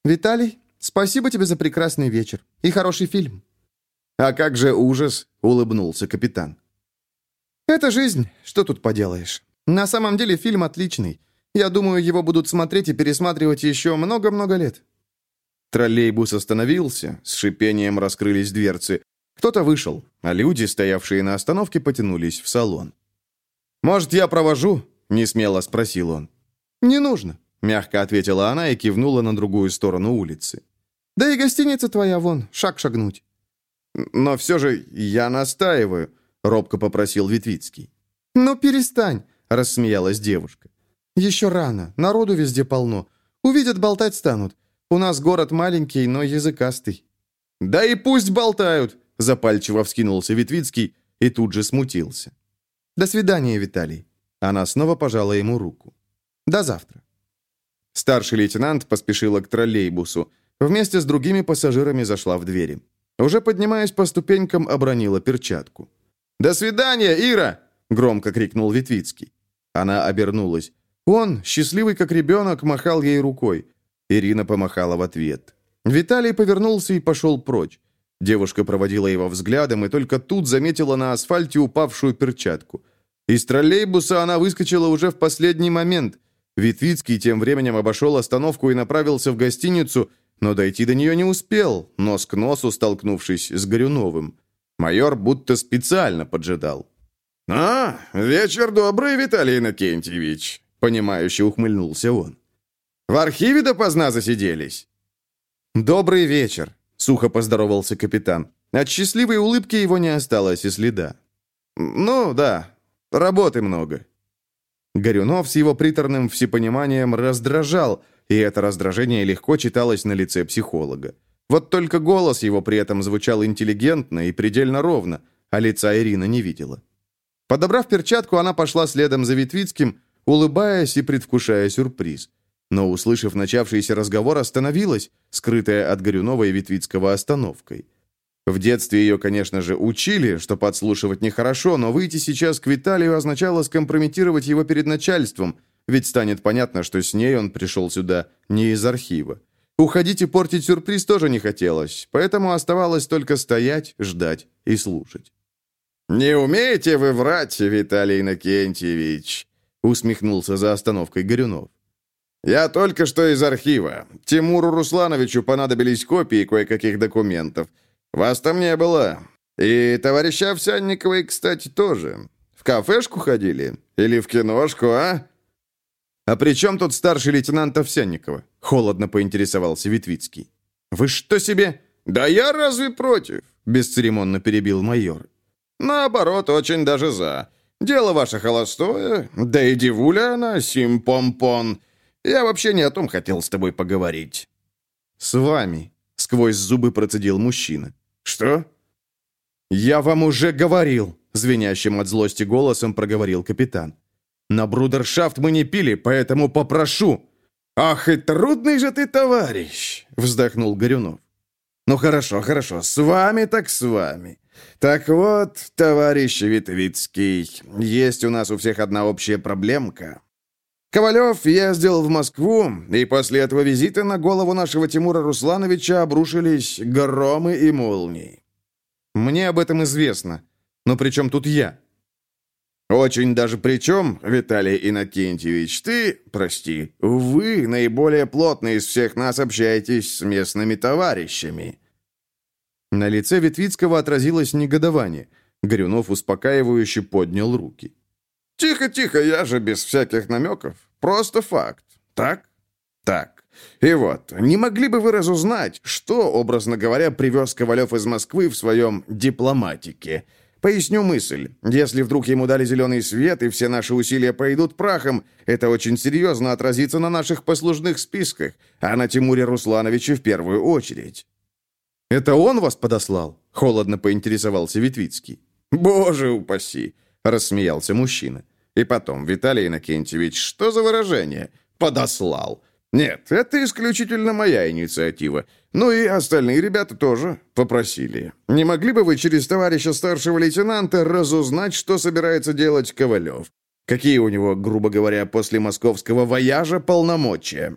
E: «Виталий, спасибо тебе за прекрасный вечер и хороший фильм».
A: «А как же ужас?» — улыбнулся капитан.
E: «Это жизнь, что тут поделаешь. На самом деле фильм отличный. Я думаю, его будут смотреть и пересматривать еще много-много лет».
A: Троллейбус остановился, с шипением раскрылись дверцы. Кто-то вышел, а люди, стоявшие на остановке, потянулись в салон. «Может, я провожу?» — несмело спросил он.
E: «Не нужно», —
A: мягко ответила она и кивнула на другую сторону улицы.
E: «Да и гостиница твоя вон, шаг шагнуть».
A: «Но все же я настаиваю», — робко попросил Витвицкий.
E: «Ну, перестань», —
A: рассмеялась девушка.
E: «Еще рано, народу везде полно. Увидят, болтать станут. У нас город маленький, но языкастый».
A: «Да и пусть болтают», — запальчиво вскинулся Витвицкий и тут же смутился.
E: «До свидания, Виталий».
A: Она снова пожала ему руку.
E: «До завтра».
A: Старший лейтенант поспешила к троллейбусу. Вместе с другими пассажирами зашла в двери. Уже поднимаясь по ступенькам, обронила перчатку. «До свидания, Ира!» — громко крикнул Витвицкий. Она обернулась. Он, счастливый как ребенок, махал ей рукой. Ирина помахала в ответ. Виталий повернулся и пошел прочь. Девушка проводила его взглядом и только тут заметила на асфальте упавшую перчатку. Из троллейбуса она выскочила уже в последний момент. Витвицкий тем временем обошел остановку и направился в гостиницу, но дойти до нее не успел, нос к носу столкнувшись с Горюновым. Майор будто специально поджидал.
B: «А, вечер добрый, Виталий Иннокентьевич», — понимающе ухмыльнулся он.
A: В архиве допоздна засиделись?» «Добрый вечер», — сухо поздоровался капитан. От счастливой улыбки его не осталось и следа. «Ну, да, работы много». Горюнов с его приторным всепониманием раздражал, и это раздражение легко читалось на лице психолога. Вот только голос его при этом звучал интеллигентно и предельно ровно, а лица Ирина не видела. Подобрав перчатку, она пошла следом за Витвицким, улыбаясь и предвкушая сюрприз но, услышав начавшийся разговор, остановилась, скрытая от Горюнова и Витвицкого остановкой. В детстве ее, конечно же, учили, что подслушивать нехорошо, но выйти сейчас к Виталию означало скомпрометировать его перед начальством, ведь станет понятно, что с ней он пришел сюда не из архива. Уходить и портить сюрприз тоже не хотелось, поэтому оставалось только стоять, ждать и слушать.
B: «Не умеете вы врать, Виталий Иннокентьевич?» усмехнулся за остановкой Горюнов. «Я только что из архива. Тимуру Руслановичу понадобились копии кое-каких документов. Вас там не было. И товарища Овсянниковой, кстати, тоже. В кафешку ходили? Или в киношку, а?»
A: «А при чем тут старший лейтенант Овсянникова?» — холодно поинтересовался Витвицкий. «Вы что себе...»
B: «Да я разве против?»
A: — бесцеремонно перебил майор.
B: «Наоборот, очень даже за. Дело ваше холостое, да и девуля она, сим-пом-пон. Я вообще не о том хотел с тобой поговорить».
A: «С вами», — сквозь зубы процедил мужчина.
B: «Что?»
A: «Я вам уже говорил», — звенящим от злости голосом проговорил капитан. «На брудершафт мы не пили, поэтому попрошу».
B: «Ах, и трудный же ты товарищ!» — вздохнул Горюнов. «Ну хорошо, хорошо, с вами так с вами. Так вот, товарищ Витвицкий, есть у нас у всех одна общая проблемка. Ковалев ездил в Москву, и после этого визита на голову нашего Тимура Руслановича обрушились громы и молнии.
A: Мне об этом известно. Но при чем тут я?
B: Очень даже при чем, Виталий Иннокентьевич, ты, прости, вы наиболее плотно из всех нас общаетесь с местными товарищами.
A: На лице Витвицкого отразилось негодование. Горюнов успокаивающе поднял руки.
B: «Тихо, тихо, я же без всяких намеков. Просто факт. Так? Так. И вот, не могли бы вы разузнать, что, образно говоря, привез Ковалев из Москвы в своем дипломатике? Поясню мысль. Если вдруг ему дали зеленый свет, и все наши усилия пойдут прахом, это очень серьезно отразится на наших послужных списках, а на Тимуре Руслановиче в первую очередь.
A: «Это он вас подослал?» — холодно поинтересовался Витвицкий.
B: «Боже упаси!» — рассмеялся мужчина. «И потом, Виталий Иннокентьевич, что за выражение? Подослал. Нет, это исключительно моя инициатива. Ну и остальные ребята тоже попросили. Не могли бы вы через товарища старшего лейтенанта разузнать, что собирается делать Ковалев? Какие у него, грубо говоря, после московского вояжа полномочия?»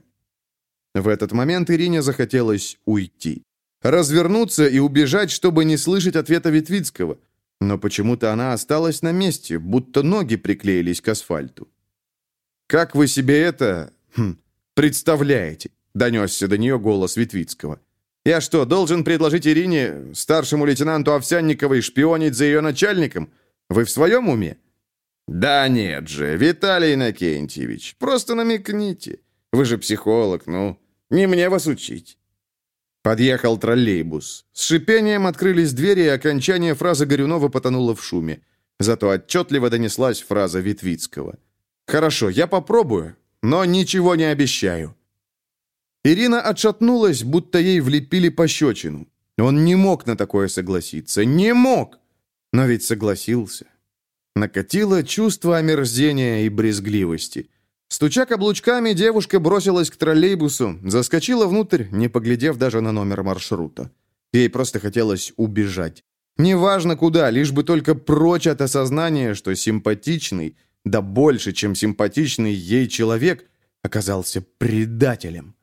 A: В этот момент Ирине захотелось уйти. Развернуться и убежать, чтобы не слышать ответа Витвицкого. Но почему-то она осталась на месте, будто ноги приклеились к асфальту. «Как вы себе это... Хм, представляете?» — донесся до нее голос Витвицкого. «Я что, должен предложить Ирине, старшему лейтенанту Овсянниковой, шпионить за ее начальником? Вы в своем уме?»
B: «Да нет же, Виталий Иннокентьевич, просто намекните. Вы же психолог, ну, не мне вас учить».
A: Подъехал троллейбус. С шипением открылись двери, и окончание фразы Горюнова потонуло в шуме. Зато отчетливо донеслась фраза Витвицкого. «Хорошо, я попробую, но ничего не обещаю». Ирина отшатнулась, будто ей влепили пощечину. Он не мог на такое согласиться. Не мог! Но ведь согласился. Накатило чувство омерзения и брезгливости. Стуча каблучками, девушка бросилась к троллейбусу, заскочила внутрь, не поглядев даже на номер маршрута. Ей просто хотелось убежать. Неважно куда, лишь бы только прочь от осознания, что симпатичный, да больше, чем симпатичный ей человек, оказался предателем.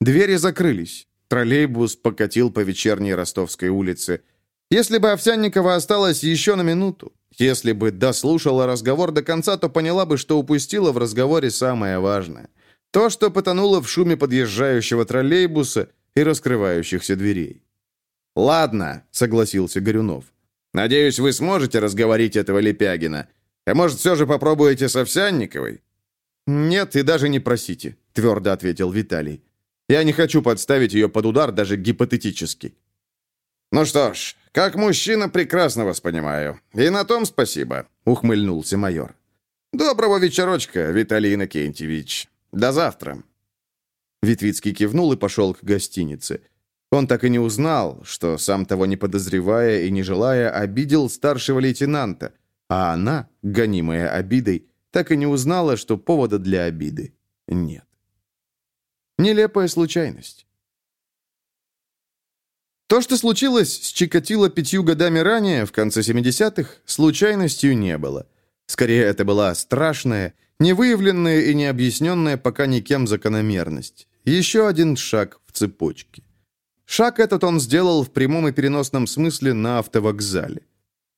A: Двери закрылись. Троллейбус покатил по вечерней Ростовской улице. Если бы Овсянникова осталась еще на минуту, если бы дослушала разговор до конца, то поняла бы, что упустила в разговоре самое важное. То, что потонуло в шуме подъезжающего троллейбуса и раскрывающихся дверей. «Ладно», — согласился Горюнов. «Надеюсь, вы сможете разговорить этого Лепягина. А может, все же попробуете с Овсянниковой?» «Нет, и даже не просите», — твердо ответил Виталий. Я не хочу подставить ее под удар даже гипотетически».
B: «Ну что ж, как мужчина прекрасно вас понимаю. И на том спасибо», — ухмыльнулся майор. «Доброго вечерочка, Виталий Иннокентьевич. До завтра».
A: Витвицкий кивнул и пошел к гостинице. Он так и не узнал, что, сам того не подозревая и не желая, обидел старшего лейтенанта, а она, гонимая обидой, так и не узнала, что повода для обиды нет. Нелепая случайность. То, что случилось с Чикатило пятью годами ранее, в конце 70-х, случайностью не было. Скорее, это была страшная, невыявленная и необъясненная пока никем закономерность. Еще один шаг в цепочке. Шаг этот он сделал в прямом и переносном смысле на автовокзале.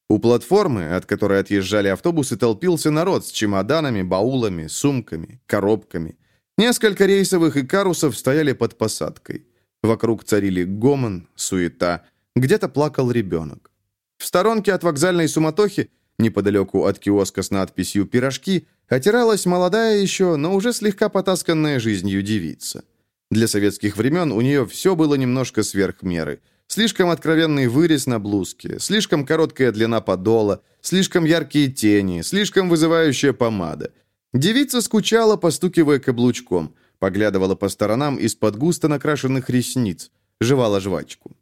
A: У платформы, от которой отъезжали автобусы, толпился народ с чемоданами, баулами, сумками, коробками – Несколько рейсовых и карусов стояли под посадкой. Вокруг царили гомон, суета. Где-то плакал ребенок. В сторонке от вокзальной суматохи, неподалеку от киоска с надписью «Пирожки», отиралась молодая еще, но уже слегка потасканная жизнью девица. Для советских времен у нее все было немножко сверх меры. Слишком откровенный вырез на блузке, слишком короткая длина подола, слишком яркие тени, слишком вызывающая помада – Девица скучала, постукивая каблучком, поглядывала по сторонам из-под густо накрашенных ресниц, жевала жвачку.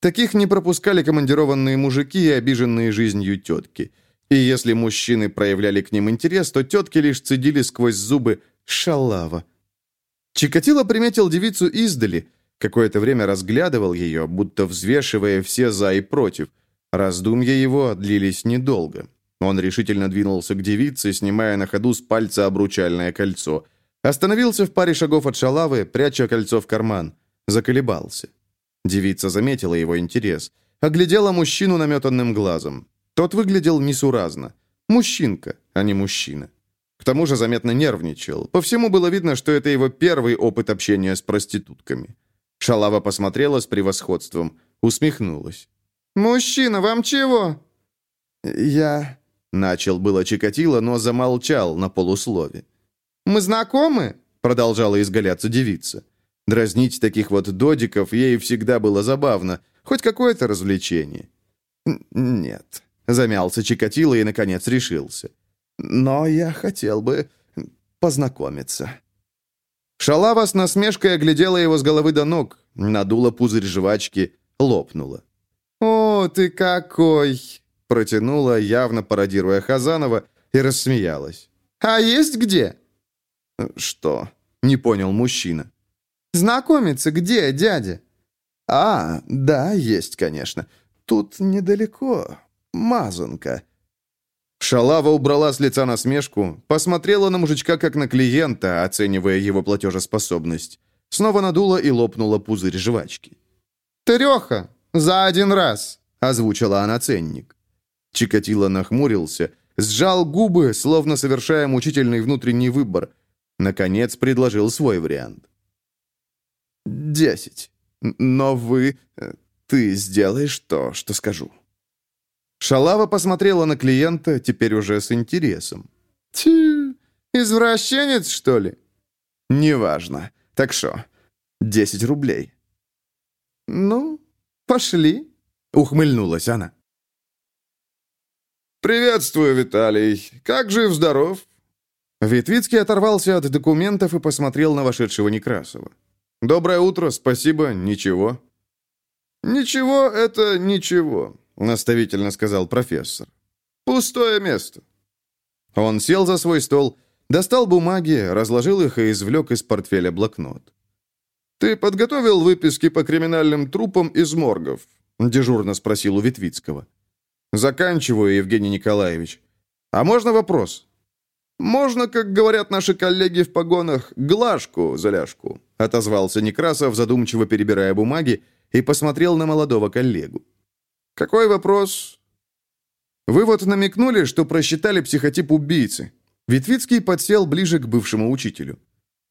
A: Таких не пропускали командированные мужики и обиженные жизнью тетки. И если мужчины проявляли к ним интерес, то тетки лишь цедили сквозь зубы «шалава». Чикатило приметил девицу издали, какое-то время разглядывал ее, будто взвешивая все «за» и «против». Раздумья его длились недолго. Он решительно двинулся к девице, снимая на ходу с пальца обручальное кольцо. Остановился в паре шагов от шалавы, пряча кольцо в карман. Заколебался. Девица заметила его интерес. Оглядела мужчину наметанным глазом. Тот выглядел несуразно. Мужчинка, а не мужчина. К тому же заметно нервничал. По всему было видно, что это его первый опыт общения с проститутками. Шалава посмотрела с превосходством, усмехнулась. «Мужчина, вам чего?»
C: «Я...» — начал было Чикатило, но замолчал на полуслове.
E: «Мы знакомы?»
C: — продолжала изгаляться девица. Дразнить таких вот додиков ей всегда было забавно, хоть какое-то развлечение. «Нет», — замялся Чикатило и, наконец, решился. «Но я хотел бы познакомиться». Шалава с насмешкой оглядела его с головы до ног, надула пузырь жвачки, лопнула.
E: «О, ты какой!»
C: — протянула, явно пародируя Хазанова, и рассмеялась.
E: «А есть где?»
C: «Что?» — не понял мужчина.
E: «Знакомиться где, дядя?»
C: «А, да, есть, конечно. Тут недалеко. Мазанка». Шалава убрала с лица насмешку, посмотрела на мужичка как на клиента, оценивая его платежеспособность. Снова надула и лопнула пузырь жвачки.
E: «Треха! За один раз!»
C: — озвучила она ценник. Чикатило нахмурился, сжал губы, словно совершая мучительный внутренний выбор. Наконец предложил свой вариант. «Десять. Но вы... Э, ты сделаешь то, что скажу». Шалава посмотрела на клиента, теперь уже с интересом.
E: «Тю, извращенец, что ли?»
C: «Неважно. Так что, десять рублей».
E: «Ну, пошли», — ухмыльнулась она.
D: «Приветствую, Виталий. Как жив-здоров?»
C: Ветвицкий оторвался от документов и посмотрел на вошедшего Некрасова. «Доброе утро, спасибо, ничего».
D: «Ничего — это ничего», —
C: наставительно сказал профессор.
D: «Пустое место».
C: Он сел за свой стол, достал бумаги, разложил их и извлек из портфеля блокнот.
D: «Ты подготовил выписки по криминальным трупам из моргов?» — дежурно спросил у Ветвицкого.
C: «Заканчиваю, Евгений Николаевич. А можно вопрос?»
D: «Можно, как говорят наши коллеги в погонах, глажку заляжку»,
C: отозвался Некрасов, задумчиво перебирая бумаги, и посмотрел на молодого коллегу.
D: «Какой вопрос?»
C: «Вы вот намекнули, что просчитали психотип убийцы». Витвицкий подсел ближе к бывшему учителю.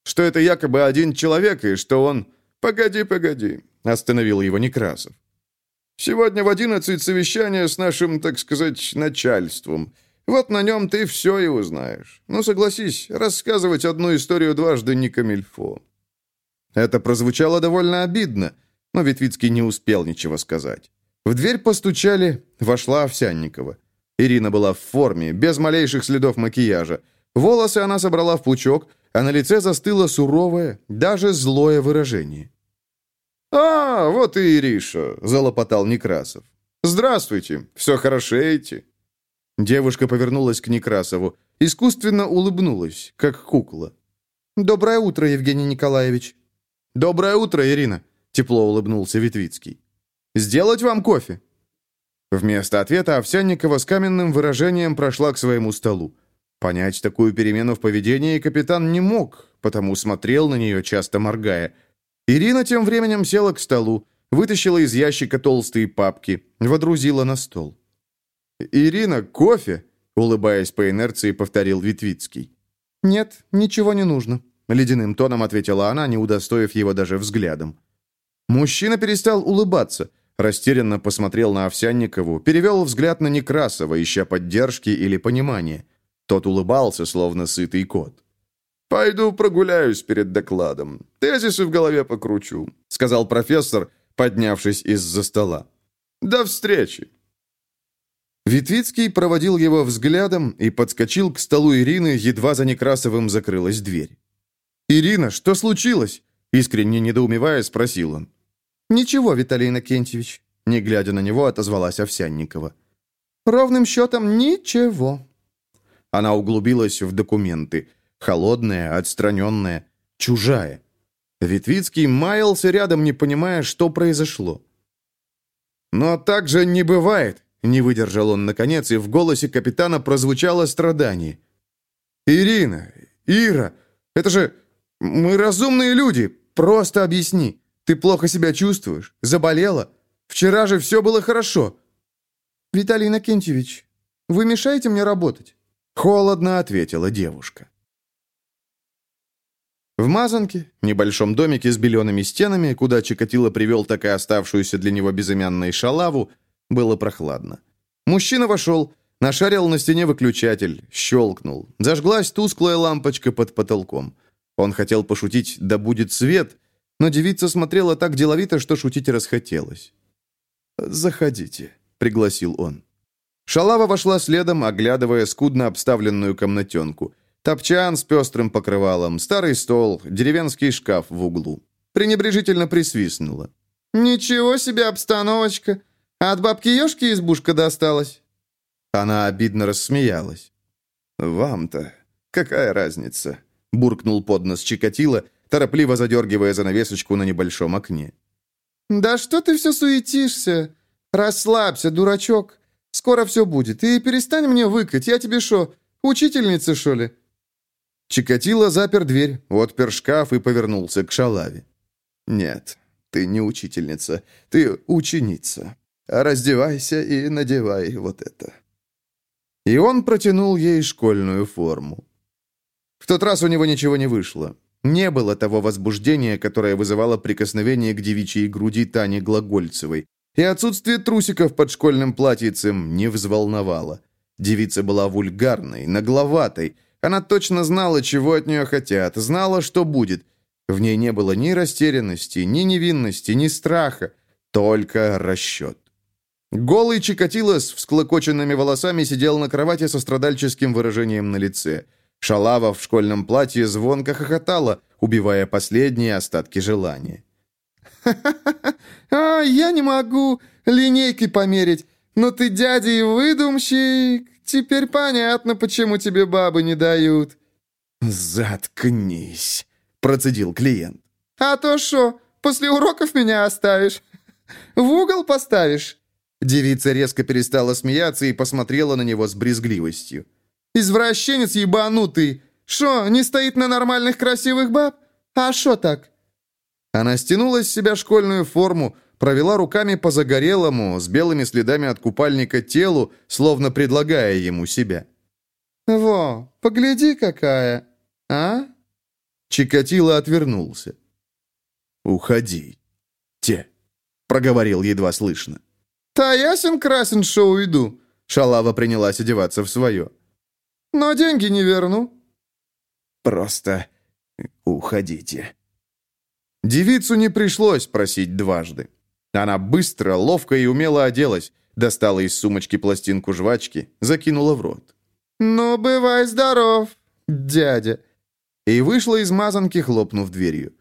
C: «Что это якобы один человек, и что он...»
D: «Погоди, погоди», —
C: остановил его Некрасов.
D: «Сегодня в одиннадцать совещание с нашим, так сказать, начальством». Вот на нем ты все и узнаешь. Ну, согласись, рассказывать одну историю дважды не камильфо».
C: Это прозвучало довольно обидно, но Витвицкий не успел ничего сказать. В дверь постучали, вошла Овсянникова. Ирина была в форме, без малейших следов макияжа. Волосы она собрала в пучок, а на лице застыло суровое, даже злое выражение.
D: «А, вот и Ириша», — залопотал Некрасов. «Здравствуйте, все хорошеете?»
C: Девушка повернулась к Некрасову, искусственно улыбнулась, как кукла.
E: «Доброе утро, Евгений Николаевич».
C: «Доброе утро, Ирина», — тепло улыбнулся Витвицкий. «Сделать вам кофе?» Вместо ответа Овсянникова с каменным выражением прошла к своему столу. Понять такую перемену в поведении капитан не мог, потому смотрел на нее, часто моргая. Ирина тем временем села к столу, вытащила из ящика толстые папки, водрузила на стол. «Ирина, кофе?» — улыбаясь по инерции, повторил Витвицкий.
E: «Нет, ничего не нужно», —
C: ледяным тоном ответила она, не удостоив его даже взглядом. Мужчина перестал улыбаться, растерянно посмотрел на Овсянникову, перевел взгляд на Некрасова, ища поддержки или понимания. Тот улыбался, словно сытый кот.
D: «Пойду прогуляюсь перед докладом. Тезисы в голове покручу», — сказал профессор, поднявшись из-за стола. «До встречи!»
C: Витвицкий проводил его взглядом и подскочил к столу Ирины, едва за Некрасовым закрылась дверь. «Ирина, что случилось?» Искренне недоумевая, спросил он.
E: «Ничего, Виталий Иннокентьевич»,
C: не глядя на него, отозвалась Овсянникова.
E: «Ровным счетом ничего».
C: Она углубилась в документы. Холодная, отстраненная, чужая. Витвицкий маялся рядом, не понимая, что произошло. «Но так же не бывает», не выдержал он наконец, и в голосе капитана прозвучало страдание. «Ирина! Ира! Это же... Мы разумные люди! Просто объясни. Ты плохо себя чувствуешь? Заболела? Вчера же все было хорошо!»
E: «Виталий Иннокентьевич, вы мешаете мне работать?»
C: Холодно ответила девушка. В Мазанке, небольшом домике с белеными стенами, куда Чикатило привел так и оставшуюся для него безымянной шалаву, было прохладно. Мужчина вошел,
A: Нашарил на стене выключатель, щелкнул. Зажглась тусклая лампочка под потолком. Он хотел пошутить «да будет свет», но девица смотрела так деловито, что шутить расхотелось. «Заходите», — пригласил он. Шалава вошла следом, оглядывая скудно обставленную комнатенку. Топчан с пестрым покрывалом, старый стол, деревенский шкаф в углу. Пренебрежительно присвистнула.
E: «Ничего себе обстановочка! От бабки Ёшки избушка досталась?»
A: Она обидно рассмеялась. «Вам-то какая разница?» буркнул под нос Чикатило, торопливо задергивая занавесочку на небольшом окне.
E: «Да что ты все суетишься? Расслабься, дурачок. Скоро все будет. И перестань мне выкать. Я тебе что, учительница, что ли?»
A: Чикатило запер дверь, отпер шкаф и повернулся к шалаве. «Нет, ты не учительница, ты ученица. Раздевайся и надевай вот это». И он протянул ей школьную форму. В тот раз у него ничего не вышло. Не было того возбуждения, которое вызывало прикосновение к девичьей груди Тани Глагольцевой. И отсутствие трусиков под школьным платьицем не взволновало. Девица была вульгарной, нагловатой. Она точно знала, чего от нее хотят, знала, что будет. В ней не было ни растерянности, ни невинности, ни страха, только расчет. Голый Чикатило с всклокоченными волосами сидел на кровати со страдальческим выражением на лице – Шалава в школьном платье звонко хохотала, убивая последние остатки желания.
E: «Ха-ха-ха! А, я не могу линейкой померить. Но ты дядя и выдумщик. Теперь понятно, почему тебе бабы не дают».
A: «Заткнись», — процедил клиент.
E: «А то что, после уроков меня оставишь? В угол поставишь?»
A: Девица резко перестала смеяться и посмотрела на него с брезгливостью.
E: Извращенец ебанутый! Шо, не стоит на нормальных красивых баб? А шо так?»
A: Она стянула с себя школьную форму, провела руками по загорелому, с белыми следами от купальника телу, словно предлагая ему себя.
E: «Во, погляди какая, а?»
A: Чикатило отвернулся. «Уходи, те», — проговорил едва слышно.
E: «Та ясен красен, шо уйду», —
A: Шалава принялась одеваться в свое.
E: Но деньги не верну».
A: «Просто уходите». Девицу не пришлось просить дважды. Она быстро, ловко и умело оделась, достала из сумочки пластинку жвачки, закинула в рот.
E: «Ну, бывай здоров, дядя!»
A: И вышла из мазанки, хлопнув дверью.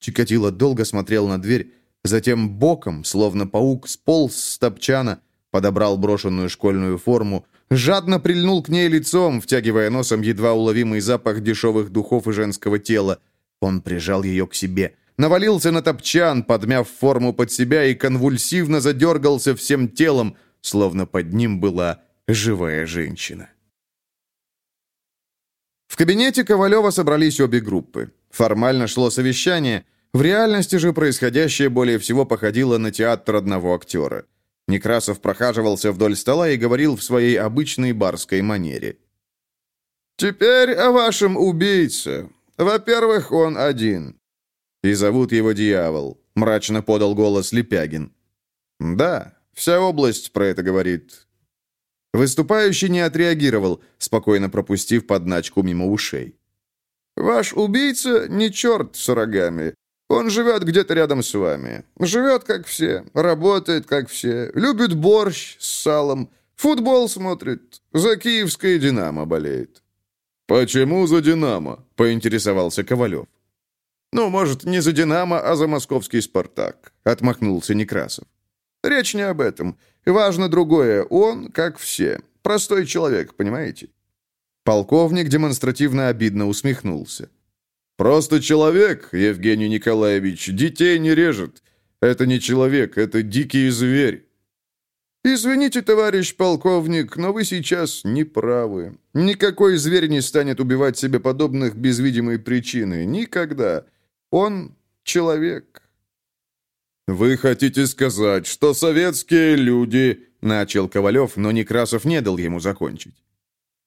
A: Чикатило долго смотрел на дверь, затем боком, словно паук, сполз с топчана, подобрал брошенную школьную форму, Жадно прильнул к ней лицом, втягивая носом едва уловимый запах дешевых духов и женского тела. Он прижал ее к себе. Навалился на топчан, подмяв форму под себя и конвульсивно задергался всем телом, словно под ним была живая женщина. В кабинете Ковалева собрались обе группы. Формально шло совещание, в реальности же происходящее более всего походило на театр одного актера. Некрасов прохаживался вдоль стола и говорил в своей обычной барской манере.
D: «Теперь о вашем убийце. Во-первых, он один».
A: «И зовут его Дьявол», — мрачно подал голос Лепягин. «Да, вся область про это говорит». Выступающий не отреагировал, спокойно пропустив подначку мимо ушей.
D: «Ваш убийца не черт с рогами. Он живет где-то рядом с вами. Живет, как все. Работает, как все. Любит борщ с салом. Футбол смотрит. За киевское «Динамо» болеет».
A: «Почему за «Динамо»?» — поинтересовался Ковалев.
D: «Ну, может, не за «Динамо», а за московский «Спартак», — отмахнулся Некрасов. «Речь не об этом. Важно другое. Он, как все. Простой человек, понимаете?»
A: Полковник демонстративно обидно усмехнулся.
D: Просто человек, Евгений Николаевич, детей не режет. Это не человек, это дикий зверь. Извините, товарищ полковник, но вы сейчас не правы. Никакой зверь не станет убивать себе подобных без видимой причины. Никогда. Он человек.
A: «Вы хотите сказать, что советские люди...» — начал Ковалев, но Некрасов не дал ему закончить.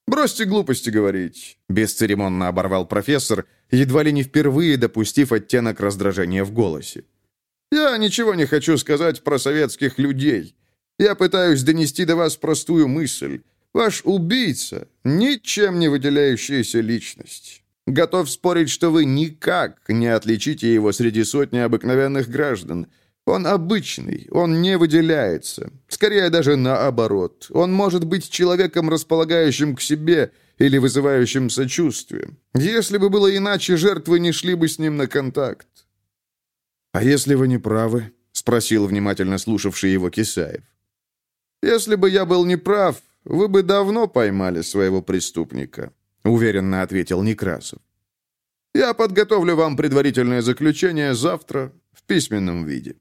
D: «Бросьте глупости говорить», —
A: бесцеремонно оборвал профессор, едва ли не впервые допустив оттенок раздражения в голосе.
D: «Я ничего не хочу сказать про советских людей. Я пытаюсь донести до вас простую мысль. Ваш убийца — ничем не выделяющаяся личность. Готов спорить, что вы никак не отличите его среди сотни обыкновенных граждан. Он обычный, он не выделяется. Скорее даже наоборот. Он может быть человеком, располагающим к себе или вызывающим сочувствие. Если бы было иначе, жертвы не шли бы с ним на контакт.
A: «А если вы не правы?» — спросил внимательно слушавший его Кисаев.
D: «Если бы я был неправ, вы бы давно поймали своего преступника», — уверенно ответил Некрасов. «Я подготовлю вам предварительное заключение завтра в письменном виде».